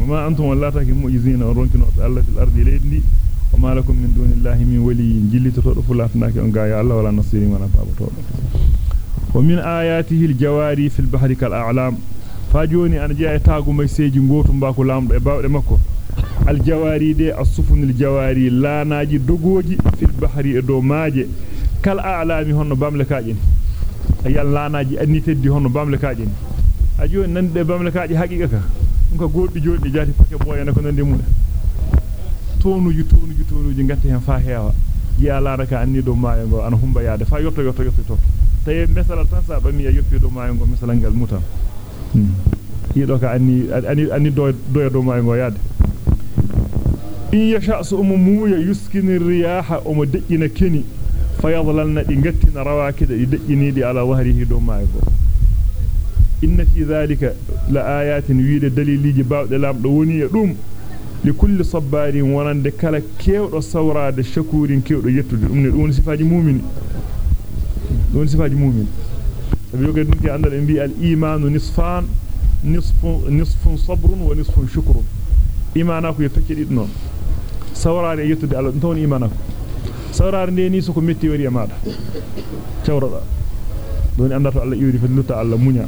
وما أنتم لا تكن مؤجزين ورونكن الله في الأرض ليدني وما لكم من دون الله من ولي. جلي تطور فلاتناك أنقايا الله ولا نصير ولا بابطور ومن آياته الجواري في البحر كالأعلام. فاجوني أنا جاء تاغو ميسيجي ba ko lamdo e bawde makko aljawari de as-sufun aljawari la naaji dogoji fil bahri e do maaje kal a'lami honno bamle kaaje ni ayal laanaji anni teddi honno bamle kaaje ni a joni nande bamle kaaje haqiqa ka dum ko goddi jodi jati pake boyana ko nande mun tonuji tonuji tonuji ngatte hen fa heewa ya laana ka anni do maayo go ana humba yaade fa yotto yotto yotto to taye mesala tan sa bami ya yotti do maayo go mesala ngal mutam yido ka anni anni anni do do do maayo go yaade يشأس أم موية يسكن الرياح أم دئينا كني فيضللنا إنجتنا رواكد يدئيني لي على ظهره دوما يبو. إن في ذلك لآيات يويد الدليل لي جباو دلام دوني يروم لكل صبار ونان دكال كيو رصورا دشكور كيو رجتو دون سفاج مومن دون سفاج مومن فبيوك دونك عند الأنبياء الإيمان نصفان نصف, نصف صبر ونصف شكر. إيمانك يفكر إذنه non sawraade yettude Allah dum tawni imana ko sawraade de ni soko metti wari e maada cawrada don andata Allah iwri fa lutta Allah munya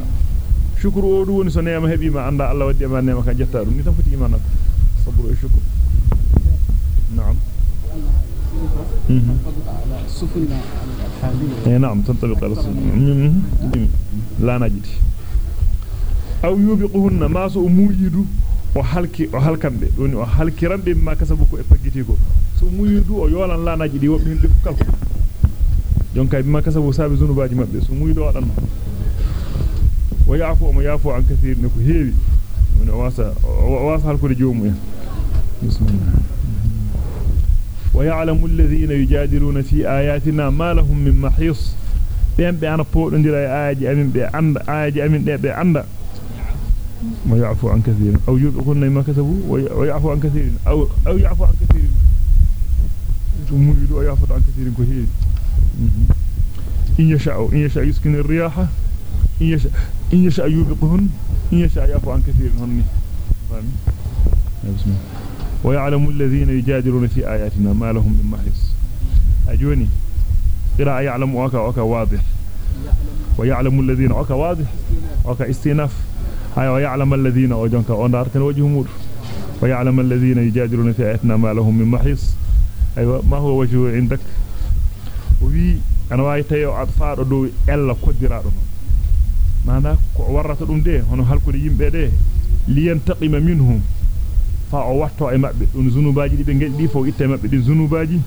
shukru o du woni so neema hebi ma anda Allah waddi ma neema ka jetta dum ni tan foti imana ko sabru e shukru na'am نعم تنطبق على لا نجد أو يوبقهن ما سو مويدو o halki o halkambe doni o halkirambe ma kasabu ko e paggiti ko so muyidu o yolan lanaji di wobbe himbe kalko jonka bima kasabu sabi zunubaji mabbe so muyidu wadan wa yaafu mo yaafu an kathir ne ko heewi woni wasa wasa halkude joomu en bismillah wa ya'lamu alladhina yujadiluna fi ayatina ma lahum min mahis bembe ana podondira e aaji amin be anda aaji amin de be anda ويعفو عن كثير أو يبقون ما كسبوا ويعفو عن كثير أو أو يعفو عن كثير. يريد ويعفو عن كثير كثير. إن يشاء إن يشاء يسكن الرياح إن يشاء إن يشاء يبقهن إن يشاء يعفو عن كثير. هني فاهم؟ ويعلم الذين يجادلون في آياتنا ما لهم من محيص أجوني. قراءة يعلم وكا وكا واضح. ويعلم الذين وكا واضح وكا استئناف. هاي ويعلم الذين وجنك وندارتن وجه مود ويعلم الذين يجادلون في آياتنا ما لهم من محيص. أيوة ما هو وجهه عندك؟ وفي أنا واي تيو أطفال دو إلا قدر أدنى ماذا ورطة دم دي هنو هلكو دي يمبي دي؟ لينتقم منهم. فأواتو أي مأبي دون زنوباجي دي بنجل دي فوق إتا مأبي دي زنوباجي.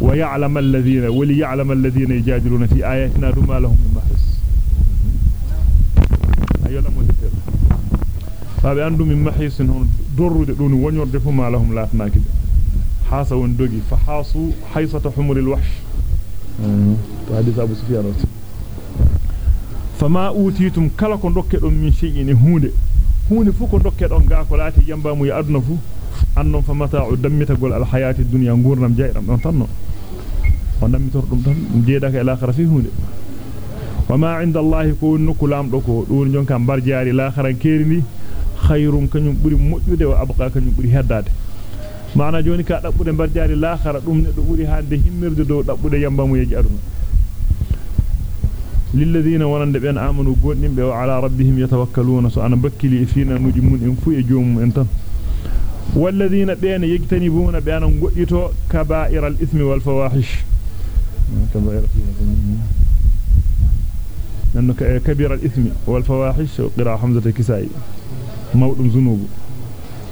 ويعلم الذين وليعلم الذين يجادلون في آياتنا ما لهم من محيص. ayo lamon de faabe andu min mahisin hon dorrude dun wonyorde fu ma lahum latnaaki hasa won dogi fa hasu haysata humuril wahsh to hadith abu sufyan fama utitum kala ko dokke don min shay'in hunde hunde fu ko dokke don ga ko lati yamba mu aduna fu annon fa mata'u dammitagol al hayati dunya ngurnam jaydam don tanno on dammitor dum tan jeedaka ila akhira fi hunde wama inda allahi ko nokku lamdo ko dun jonka bar jaari la akhiran kerindi khayrum kanyum buri mojjude wa abqa kanyum buri heddade maana joni ka dabbude bar jaari la akhira dum ne do buri hande himmirde do dabbude yamba mu yeji aduna للذين ورند بأن آمنوا قولن بأو على ربهم يتوكلون. سو أنا بكلي فينا نجمون إنفو يجوم انت والذين بأن يجتنبون بأن قلتوا كبائر الإثم والفواحش. كبائر لأنه كبير الإثم والفواحش. قراءة حمزة الكسائي موضم ذنوب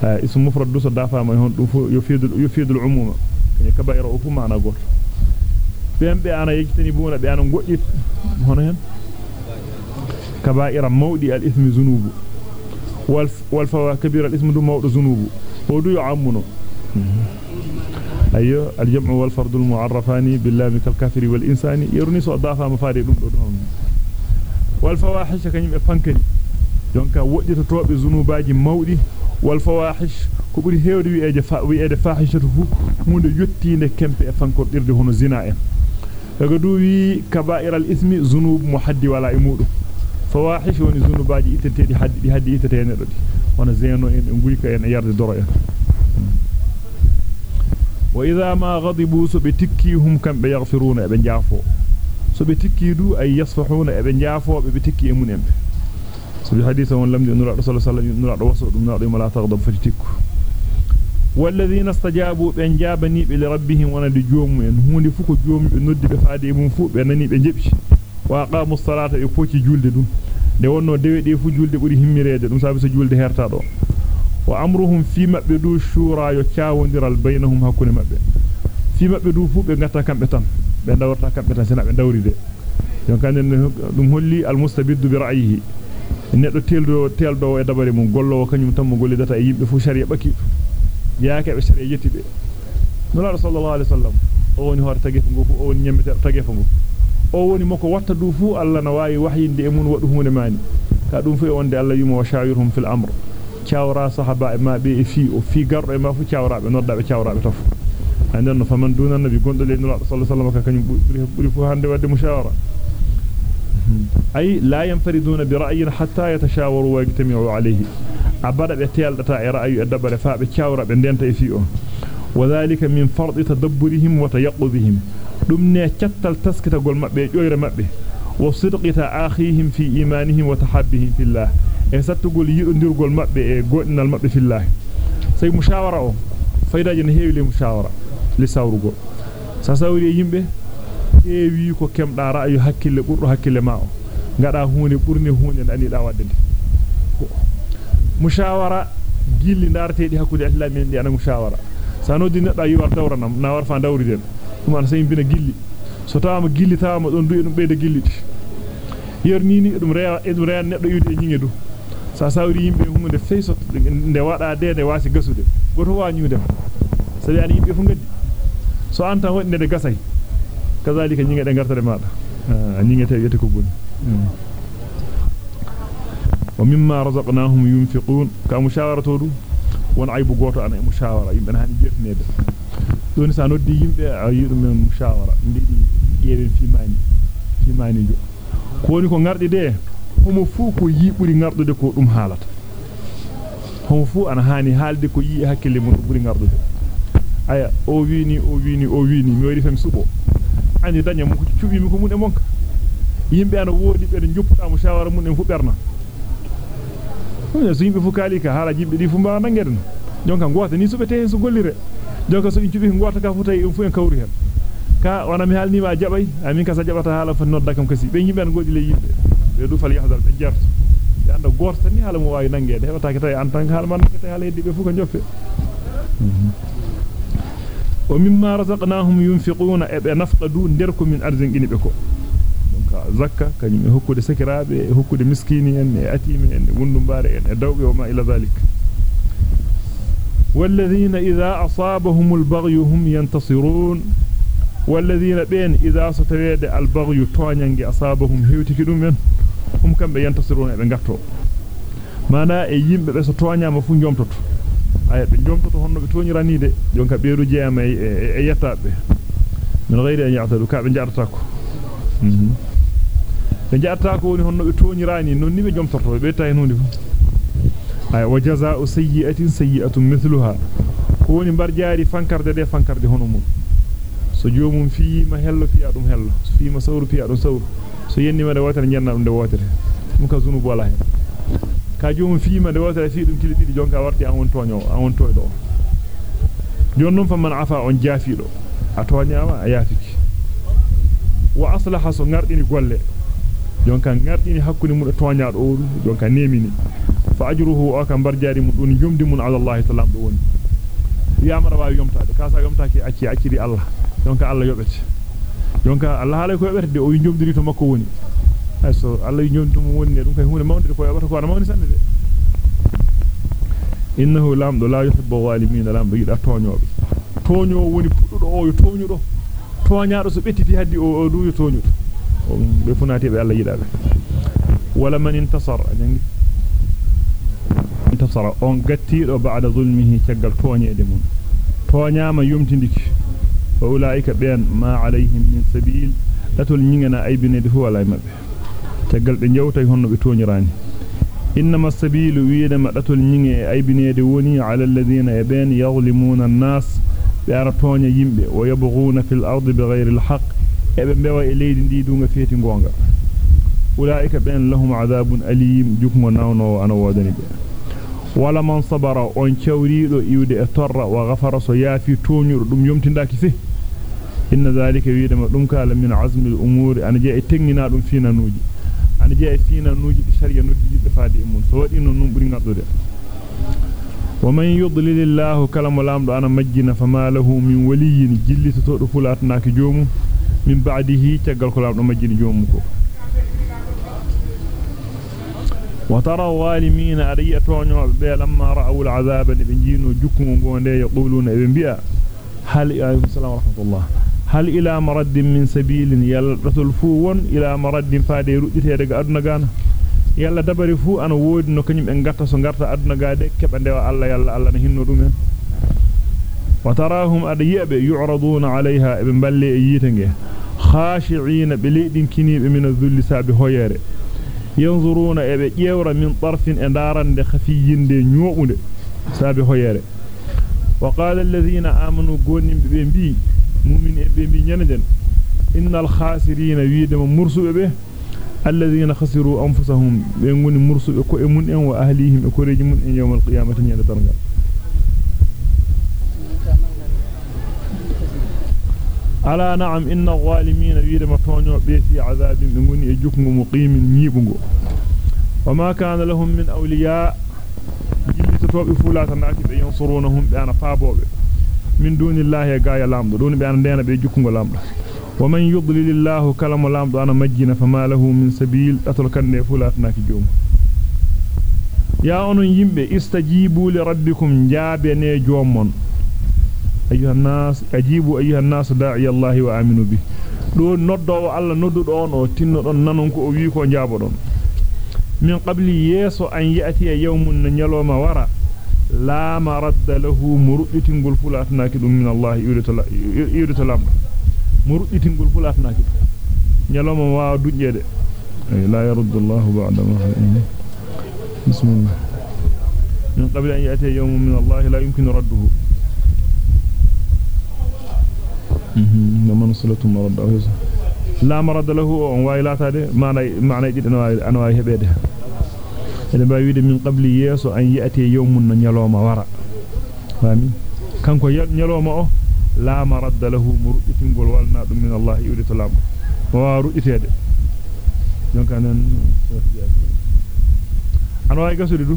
اسم مفرد دوس دافع ما يفيد يفيد العموم كبائر أفو معنى قول بأن أنا يجتنبون بأن قلت هنا كبائر مودي الإثم ذنوب والفواحش كبير الإثم دو موض ذنوب ودو يعمونه أيوه الجمع والفرد المعرفان بالله كالكافر والإنسان يرني سو ضافا مفاري دum do don wal fawahish kanyum e pankani. donka wodjito tobe zunubaji mawdi wal fawahish ko buri heewde wi'eje fa wi'ede fahishatu fu hunde yottinde kempe e fankordirde hono zina en daga du wi kaba'iral ismi zunub muhaddi wala e mudum fawahish woni zunubaji itteteedi haddi di haddi ittete neddo di wana zeno en e ngulika en e yarde doro en وإذا ما غضبوا سبتكيهم كم بيغفرون سبي حديثا ولمدي أن رسول صلى الله عليه وسلم أن رسول الله تغضب فجتك والذين استجابوا بأنجابني لربهم وأنا لجوم وانهون لفوق جوم ونود بفادي من فوق بأنني بأنجبش وقاموا الصلاة يفوك جولد دون دي وانو ديوي دي فو جولد بوري همي ريد نسابس جولد هرتا دو وعمرهم في مأبدو شورا يتشاون در البينهم هكون مأبد في مأبدو فوق بغتا كمبتان بأن دورتا كمبتان سنع بأن دوري دي يمكن أن المستبد برأيه neddo teldo teldo e dabare mum gollowo kanyum tan mo gollidata e yimbe fu sharia baki yaake be sharia yettibe nula sallallahu alaihi wasallam o woni hor tagefo go fu o woni nyemmete tagefo go o woni moko watta du fu alla na wawi wahyinde e mun wadu hunde mani ka dum fu e wonde alla yimo wa fil amr ciawra sahaba e mabbe e fi o fi gardo e ma fu ciawraabe noddabe ciawraabe tof anden no faman duna nabi gondo le nula sallallahu alaihi wasallam ka kanyum buri fu hande wadde mushawara أي لا ينفردون برأي حتى يتشاوروا ويجتمعوا عليه. عبارة بيتيال دتا رأي الدبر فابتشاور بندين تأثيئه وذلك من فرض تدبرهم وتيقظهم. لمن يتتل تسكت قول مأبي جوير مأبي وصدق تآخيهم في إيمانهم وتحبهم في الله. إنسات تقول يؤندر قول مأبي إيه، قوئنا المأبي في الله. سي مشاورة فإذا جنهي لمشاورة لساور قول. ساساوري يمبي ewi ko kemda raayu hakkille burdo hakkille maa ngada huunde burni huunde ani da wadde mushawara gilli darteedi hakkude Allah men di ana mushawara sa noddi neddo yi war dawranam na war fa dawriden dum an say bina gilli so tawama gilli tawama don du'i dum beede gilliti yernini dum rewa e dum rewa neddo yude e nyinge du sa sawri yimbe hunde feyso nde wada de de wasi gasude goto wañude sabi ani yimbe fu gaddi so anta wonde de gasay kazalika nyinge de gartade maada nyinge te yete ko boni ka mushawaratu du won aybu goto ana mushawara yimbe hani jetnede doni sa noddi yimbe ayidum men mushawara ndidi yewen fi mani fi mani jo ko woni ko ngardi de homo fu ko yiburi ngardude ko dum halata homo fu ana hani halde ko yi hakkille mun buri ngardude aya o wini o wini o wini mi wari fam subo ani danya mu ko cubi mi ko mun e monka yimbe ana wodi be joppuda mushawara mun en fu berna so yimbe fu kalika hala jibbe di fu mba nangeden jonka ngota ni subete hen so gollire jonka so incubi ngota ka fu tay en fu en kawri hen ka wana mi halni ma jabay amin ka sa jabata hala fa nodda kam kasi be yimbe an godi le yimbe be du fal yahdal be jarto be anda gorta ni hala mo wawi nangede hebata ka tay an tan hala man ka tay hala heddi be fu ko joffe wa mimma razaqnahum yunfiquna e be nafqadu nder ko zakka kanyum e hokkude sakiraabe e hokkude miskini en e atimi en e wundumbaare en e dawbe o ma ila zalik والذين إذا أصابهم البغي هم ينتصرون والذين بين إذا ستويد البغي توانيانجي أصابهم هيوتك دومين هم كم ينتصرون ابن غاتو mana e yimbe be so toñama fu jomtoto ay be jomtoto honno be toñiranide jonka beeru jeema e yettabe min ghairi an ya'tadu ka be jarata ko be jarata ko woni honno be toñirani non ni be jomtorto be tay hunde fu ay wa jazaa'u sayyi'atin sayyi'atun mithluha ko woni bar jaari fankarde de fankarde hono mun so joomum fiima hello fiya dum hello so fiima sawru fiya dum sawru so yennima de wotere jenna dum de wotere mum ka zunu bola hen ka joomum fiima de wotere fi dum kili didi jonka warti an won toño an won toydo jonnon fa man afa on jaafido a toñama a yaafiki wa aslaha so ngardini golle jonka ngardini hakkunde mun toñaado o jonka nemini fa ajruhu o kam barjaari mun dun jomdi mun ala allah ta'ala do woni yamara waawi yomtaade kasa yomtaaki acci acciri allah jonka allah yobete jonka allah halay ko yobete de o jomdiri to makko woni so allah jomdum woni dum kay hunde mawde ko yobata ko na mawni sande de innahu lamdo la yuhibbu zalimin lamdo yida toñobe toño woni puddudo o yo toñudo toñaado so bettiti haddi o o du yo toñudo بفناتي انتصر. انتصر. أون قتير وبعد ظلمه تقل فوني أدمون. فوني اما يمتنك فأولئك ما عليهم من سبيل. لا تلنينا أي بنيد هو لا يمبه تقل بنجوته هنو بتوني راني. إنما السبيل ويدما لتل نيني أي بنيدي على الذين يظلمون الناس. ويبغون في الأرض بغير الحق. ابن بوا إليد دي دونغ فيتي غونغا أولئك بين لهم عذاب أليم جكم ناونو أنا ودني بي ولا من صبر أن شوريدو يودي أتر وغفر سيافي تونير دم يمتنداكي فيه إن ذلك ويدا مدوم كالا من عزم الأمور أنا جاء تنغنا دم فينا نوجي ana jeey fiina nuuji di sharia noddi yibbe faade e mun so wadi non num buri ngaddude. Wa man yudlilillahu kalamu lamdo ana majjina fama lahu min waliyin jillito do fulatnaaki joomu min ba'dihi tagal ko lamdo majjini joomu ko wa tara zalimina ariya toño be lamma ra'aw al'azaba be jino jukkugo gonde yaquluna e be bi'a hal alaykum salam rahmatullah hal ila maraddin min sabilin yalla datul fu won ila maraddin faade rudditede ga aduna gana yalla dabari fu ana wodi no kanyum en gatta so garta aduna gaade keba ndewa alla yalla alla na hinno dum en wa tarahum adiyabe yu'raduna 'alayha ibn balle yitenge خاشعين بليدين كنيب من الذل سعب هوير ينظرون يورا من طرف اندارا خفيين دي نيوؤون سعب هوير وقال الذين آمنوا قونين ببنبي مؤمنين ببنبي ينجن إن الخاسرين ويدم مرسو به الذين خسروا أنفسهم بينهم مرسو أكو أمون أهليهم أكو رجمون يوم القيامة ألا نعم إن الظالمين يريد مطونيو بيتي عذاب من يجوكم مقيم نيبنغو وما كان لهم من أولياء. جميس توبي فولات الناكب ينصرونهم بأن فابوب من دون الله يقايا لامد دون بأن دين بيجوكم لامد ومن يضلل الله كلام لامد أنا مجينا فما له من سبيل. أتركني فولات ناكجوم يا أنو يمبي استجيبوا لربكم جابني جومون joomon ayuha nas ajibu ayuha nas da'i allah wa aminu bi do noddo alla noddudo on o tinno don nanon ko o wi ko jaabodon min qabli yeso an yati yawmun nyaloma wara la maradda lahu murudditingol fulatnaaki dum min Allah yudito lamdo murudditingol fulatnaaki nyaloma waa dujjede la yaruddu Allah ba'da ma bismillah min qabli an yati yawmun min Allah la yumkinu radduhu man salatu maradda la maradda lahu on wayi latade maana maana didi ana wayi hebede ede bawiide min qabli yeso an yati yawmun nyaloma wara fami kanko nyaloma o la maradda lahu murditingol walna dum min Allah yudito lam wa ruditede donc anan an way gasude du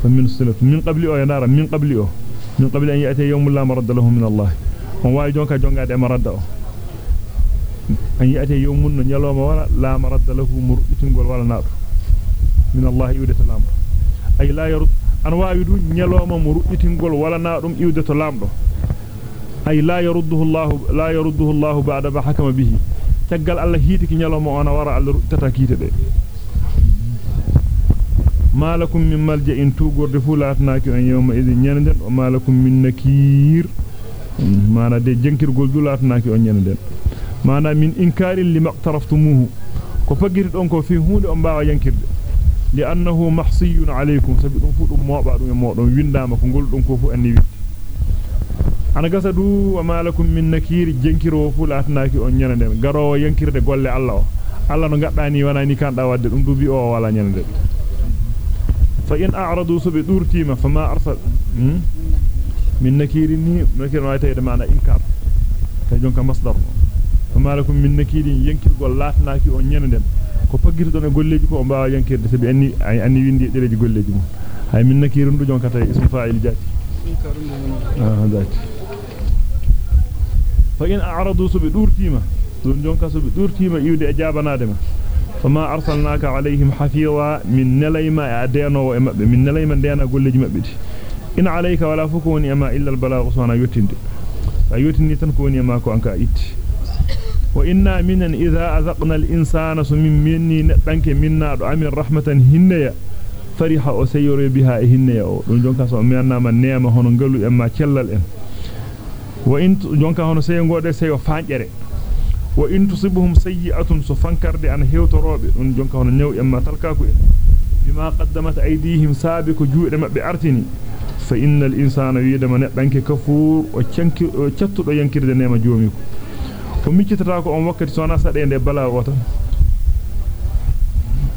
famin silatu min qabli o yanara min qabli o min qabli an yati yawmun la maradda lahu min Allah on way jonka jongade maradda o an yati yawmun nyaloma wala la maradda lahu mur'itingol wala naado min Allah iwdata lamdo ay la yarud an waawidu nyaloma mur'itingol wala naadum iwdata lamdo ay la yarudduhu Allah la yarudduhu Allah ba'da ma hakama bihi taggal Allah hiitiki nyaloma ona wara Allah ruttata kiite de malakum min malja'in tugorde fu latnaaki on yawma idin nyanden o malakum min nakir mana de jankirgol du latnaaki on nyanden mana min inkarin lima taraftumuhu ko fagiri don ko fi hunde on baawa yankirde li annahu mahsiyun alaykum sabi dum fu dum moba dum e modon windama ko gol dum ko fu anni witti ana gasa du wa malakum min nakir jankiro fu latnaaki on nyanden garowo yankirde golle Allah o Allah no gadda ni wana ni kanda wadde dum dubi o wala nyande fa in a'radu subi durtima fama arsal min من نكير نكير ما يتهيد معنى إنكار. تجون كمصدر فما لكم من نكير ينكر قول لا تناكي ونين دم كفاقر دون قول لجكو أمبا ينكر دسبي أني أني وين ديرج قول لجم هاي من نكير دو جون كتا اسم فاعل جاتي. إنكار آه ذات فإن أعرضوا سبي دور تيما. دون جون كسب دور تيما يودي أجابنا دم فما أرسلناك عليهم حفيظا من نليما أدينو من نليما دينا قول لجم أبدي in alayka wala fukuni ama illa al balagh sona yotinde a yotini tan ko woni ma ko anka itti wa inna minan idha azaqna al insana sumin minni nedanke minna do amin rahmatan hinneya fariha o sayore biha e hinneya o dum jonka so miyannama neema hono ngalu en ma cellal en wa in jonka hono sey ngode sey o faanjere wa in tusibuhum sayyi'atun fa innal insana yidama nedanke kafur o canki o cattudo yankirde neema joomi ko ko miccitata ko on wakkati sona sadende bala o tan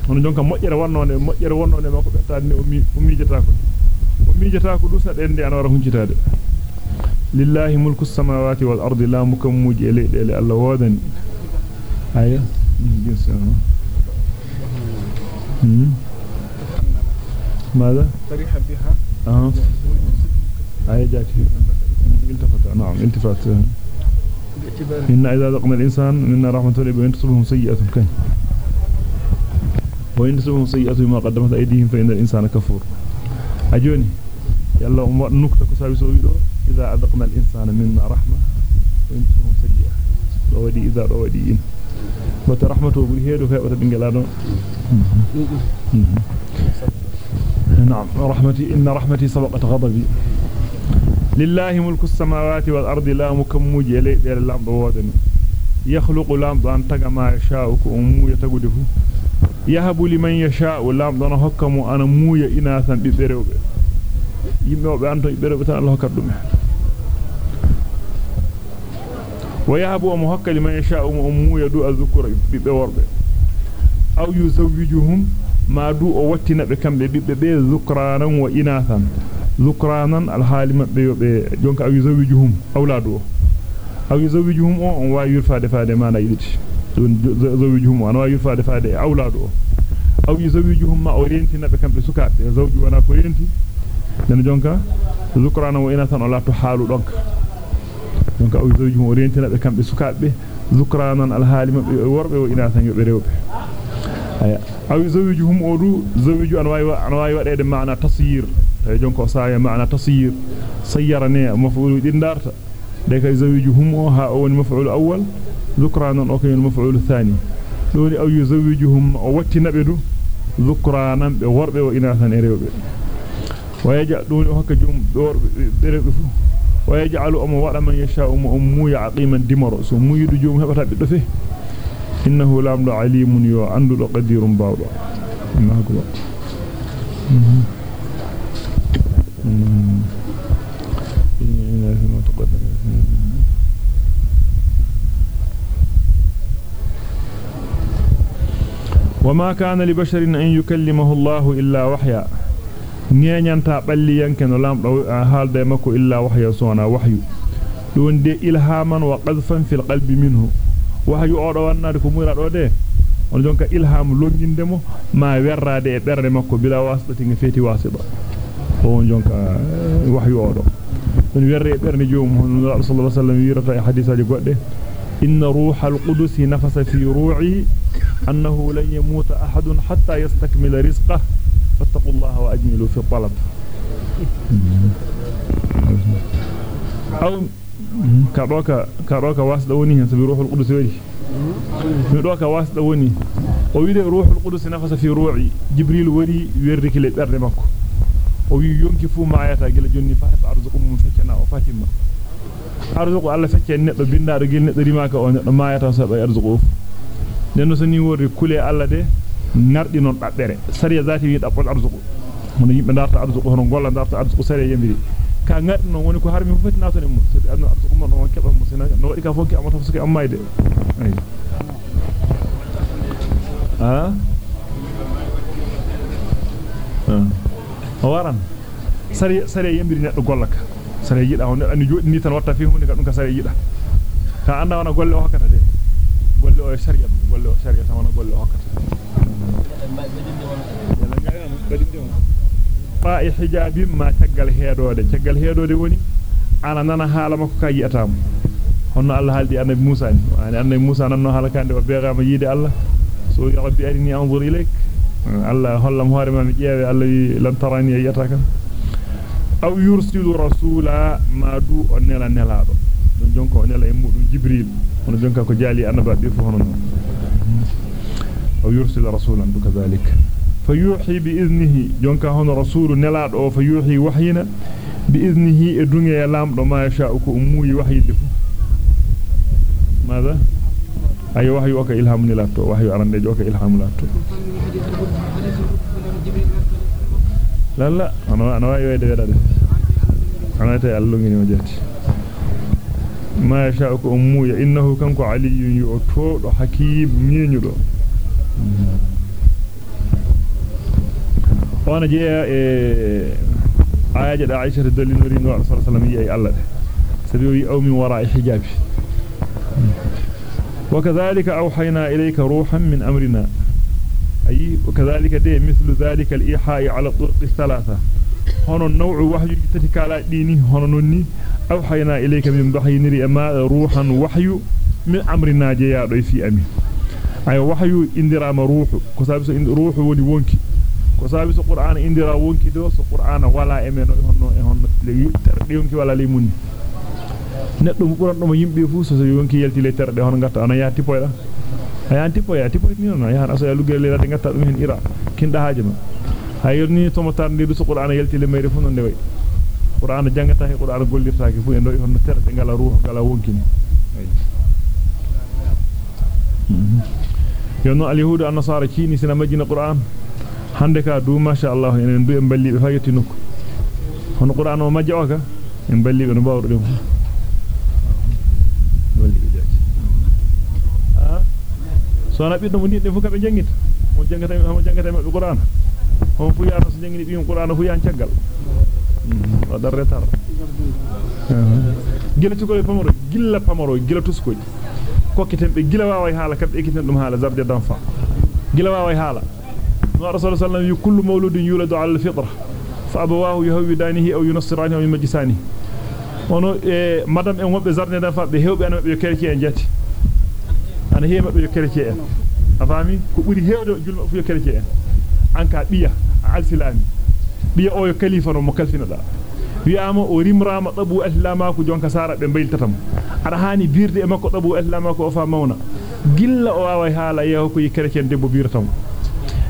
hono jonka mojjere wonnode mojjere wonnode makko bettaade ne o miijata ko o miijata ko du sadende an wara huncitade lillahi mulku samawati wal ardi la mukammuji leedele alla wodani aya ماذا فرح بها آه أي جاك التفت نعم التفات إن إذا ذقنا الإنسان منا رحمة الله وإن تصبهم سيئة كان وإن تصبهم سيئة ما قدمت أيديهم فإن الإنسان كفور. أجوني. يلا أم نكتة كسابي سويدو إذا أذقنا الإنسان منا رحمة وإن تصبهم سيئة. ودي إذا ودي إن وترحمته بهيدو فأوت بنجلادو. نعم رحمتي إن رحمتي سبقت غضبي. لله ملك السماوات والأرض لا مكموج يلي دير لامدو ودني يخلق لامدو أن تغا ما يشاء كأمو يتغده يهب لمن يشاء لامدو أنا حكم أنا مويا إناثا ببريوب يميوب أنتو ببريوب تان الله هكذا ويهب ومحق لمن يشاء أمو يدو الذكر ببورب أو يزوجهم ما دو أو واتنا بكم ببب ذكرانا وإناثا zukranan alhaali mabbe yobe jonka awi zawijuhum awladu awi zawijuhum o on waa yurfaade faade mana yiditi don zawijuhum on waa yurfaade faade awladu awi zawijuhum ma orientina be kambe sukaabe zawju wana ko renti den jonka zukranan wa inatan ala to halu donka jonka awi zawijuhum orientina be kambe sukaabe zukranan alhaali mabbe worbe o inatan yobe rewbe aya أو زوجهم أو زوج أنواي أنواي وأدى معنى تصير. جونكو ساي معنى تصير. سيرني مفعول دندار ذلك زوجهم أو ها أو المفعول الأول ذكران أو كان المفعول الثاني. دول أو زوجهم أو تنبدو ذكران بورب وإناثا إريوب ويجعل دون هك جم بورب ويجعل أم وأم من يشاء أم أم مو يعقيما دمر سمو يدجوم هبتا بدفه lamdu alimun yo andudo qadirun bawdo innahu akbar وما كان لبشر أن يكلمه الله إلا وحيا. نيانتا بالي ينكن لامدو حالده مكو إلا وحيا سونا وحي دون دي إلهاما وقذفا في القلب منه. وحي أودا وانade ko mura do de on jonka ilham longindemo ma werrade e berde makko bila wasbati ngi feti wasiba on jonka wahyu odo don werre e berde joom sallallahu alaihi wasallam wirata e hadisaaji godde إن روح القدس نفس في روعي أنه لن يموت أحد حتى يستكمل رزقه فاتقوا الله وأجملوا في الطلب أو كاروكا كاروكا واسدا وني ka wasda woni o wiide ruhul qudus nafasa fi ru'i jibril wari werdiki le berde makko o wi yonki fu maayata gila jonni fa arzuqum mum feccana o fatima arzuqu alla fecce neddo bindaado gil neddo rimaka o neddo maayata so be arzuqu nenno so ni wori kule alla de nardi non dabbere sariya zati wi dabbol arzuqu hono yimbe darta arzuqu hono golla darta arzuqu sariya yembiri ka ngardi non woni ko harmi fu nato ne mum sabi anno arzuqu mon on keba mo sina no wadi ka fonki amata fusuki ammayde ay ah ah waran sari sari yembiri neddo gollaka sari yida on andi jodi ni tan watta fi hunde ka dum ka sari yida ka anda wana golle o hokkata de golle o sharia golle o sharia tan wana golle o hokkata yalla nyaama badinde on fa'i hijabin ma taggal heedode taggal heedode woni ana nana haala makko ka yiyatamo honno Allah haldi annabi Musa ni ani annabi Musa nanno halakande o beegama yide Allah so ya rabbi arini anzur ilayk Allah hollam hoore ma mi jeewe Allah wi lan tarani yiyata kan aw yursilu rasula ma du on nela nelaado don jonko o nela e mudum jibril on jonka ko jali annaba be fu hono aw yursilu rasulan du kadhalika فيوحي بإذنه. جونكا هون رسول نلاد أو فيوحي وحينا. بإذنه الدنيا لام ما يشاء كأموي وحي دفو. ماذا؟ أي وحي وكا إلهام نلاتو وحي أرندج وكا إلهام نلاتو لا لا. أنا أنا وحي ويدا ويدا أنا أتى ألوني وجهتي ما يشاء كأموي إنه كنكو علي يؤتو حكيم مينيو wana jeeya e ayaje da Aisha dallinori no sallallahu alaihi wasallam yi Allah sabi wi aw min wara'i hijabi وكذلك أوحينا إليك روحا من أمرنا. أي وكذلك دي مثل ذلك الإيحاء على الطرق الثلاثة. هنا النوع وحي تتك على ديني هنا نني. أوحينا إليك من بحي نري أما روحا وحي من أمرنا جيا في أمي أي وحي اندرام روح كسابس روح ولي وونكي ko sabi so qur'an indira wonki do so qur'ana wala e men honno e honno le terde yonki wala le munni neddo mu buran do mo yimbe fu so yonki yelti le terde hono gatta ana ya tipoyda aya tipoya tipoy ni non ya aso ya lugel le lati gatta dum hen ira kinda haaje ma hayirni to mo tarde do so qur'ana yelti le mayre fu non de way qur'ana jangata he qur'ana gollirtaake fu en do honno terde ngala ruho ngala wonkini yonno al yahudu an nasara kini sina majina qur'an hande ka du masha Allah enen du en ballibe fayati nokku hono qur'an o majja o ka en ballibe no bawdo dem ballibe jaati ah so na biddo mo dinde fu kabe jangita mo jangata mo jangata mabbe qur'an on fu yaata so jangini bi qur'an fu yan tiagal o dar retar gila tuko e pamoro gilla pamoro gila tusko kokkiten be gila waaway haala kambe ekiten dum haala zarde d'enfant gila waaway haala رسول الله صلى الله عليه وسلم كل مولود يولد على الفطرة فأبواه يهودانه أو ينصرانه أو يمجسانه ono e madam en wobbe zarne dan fa be hewbe an be kerki en jati ana heema be kerki en afami ko buri hewdo julma fu kerki en anka biya al-silami biya o yo khalifa no mo kalfina da wi'ama o rimrama dabu al-lama ko jonka sara be bayltatam ada hani birde e makko dabu al-lama ko o fa mawna gilla o wawa haala yeho ko kerki en debbo birtam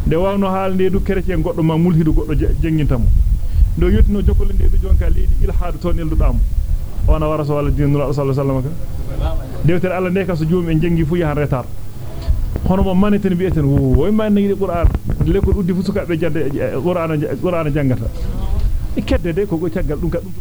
de wawno haalde du chrétien goddo ma mulhidu goddo jangintamo do yottino jokkole de du jonka leedi ilhaadu to neldudamo wana wara so wala dinu sallallahu alaihi wasallam ka dewtere alla de ka so joom en jangi fu yahan retar hono mo maneten bi'eten wo ma ngi qur'an le ko uddi fu suka be jadde qur'an qur'an jangata e kedde de ko go tiagal dum ka dum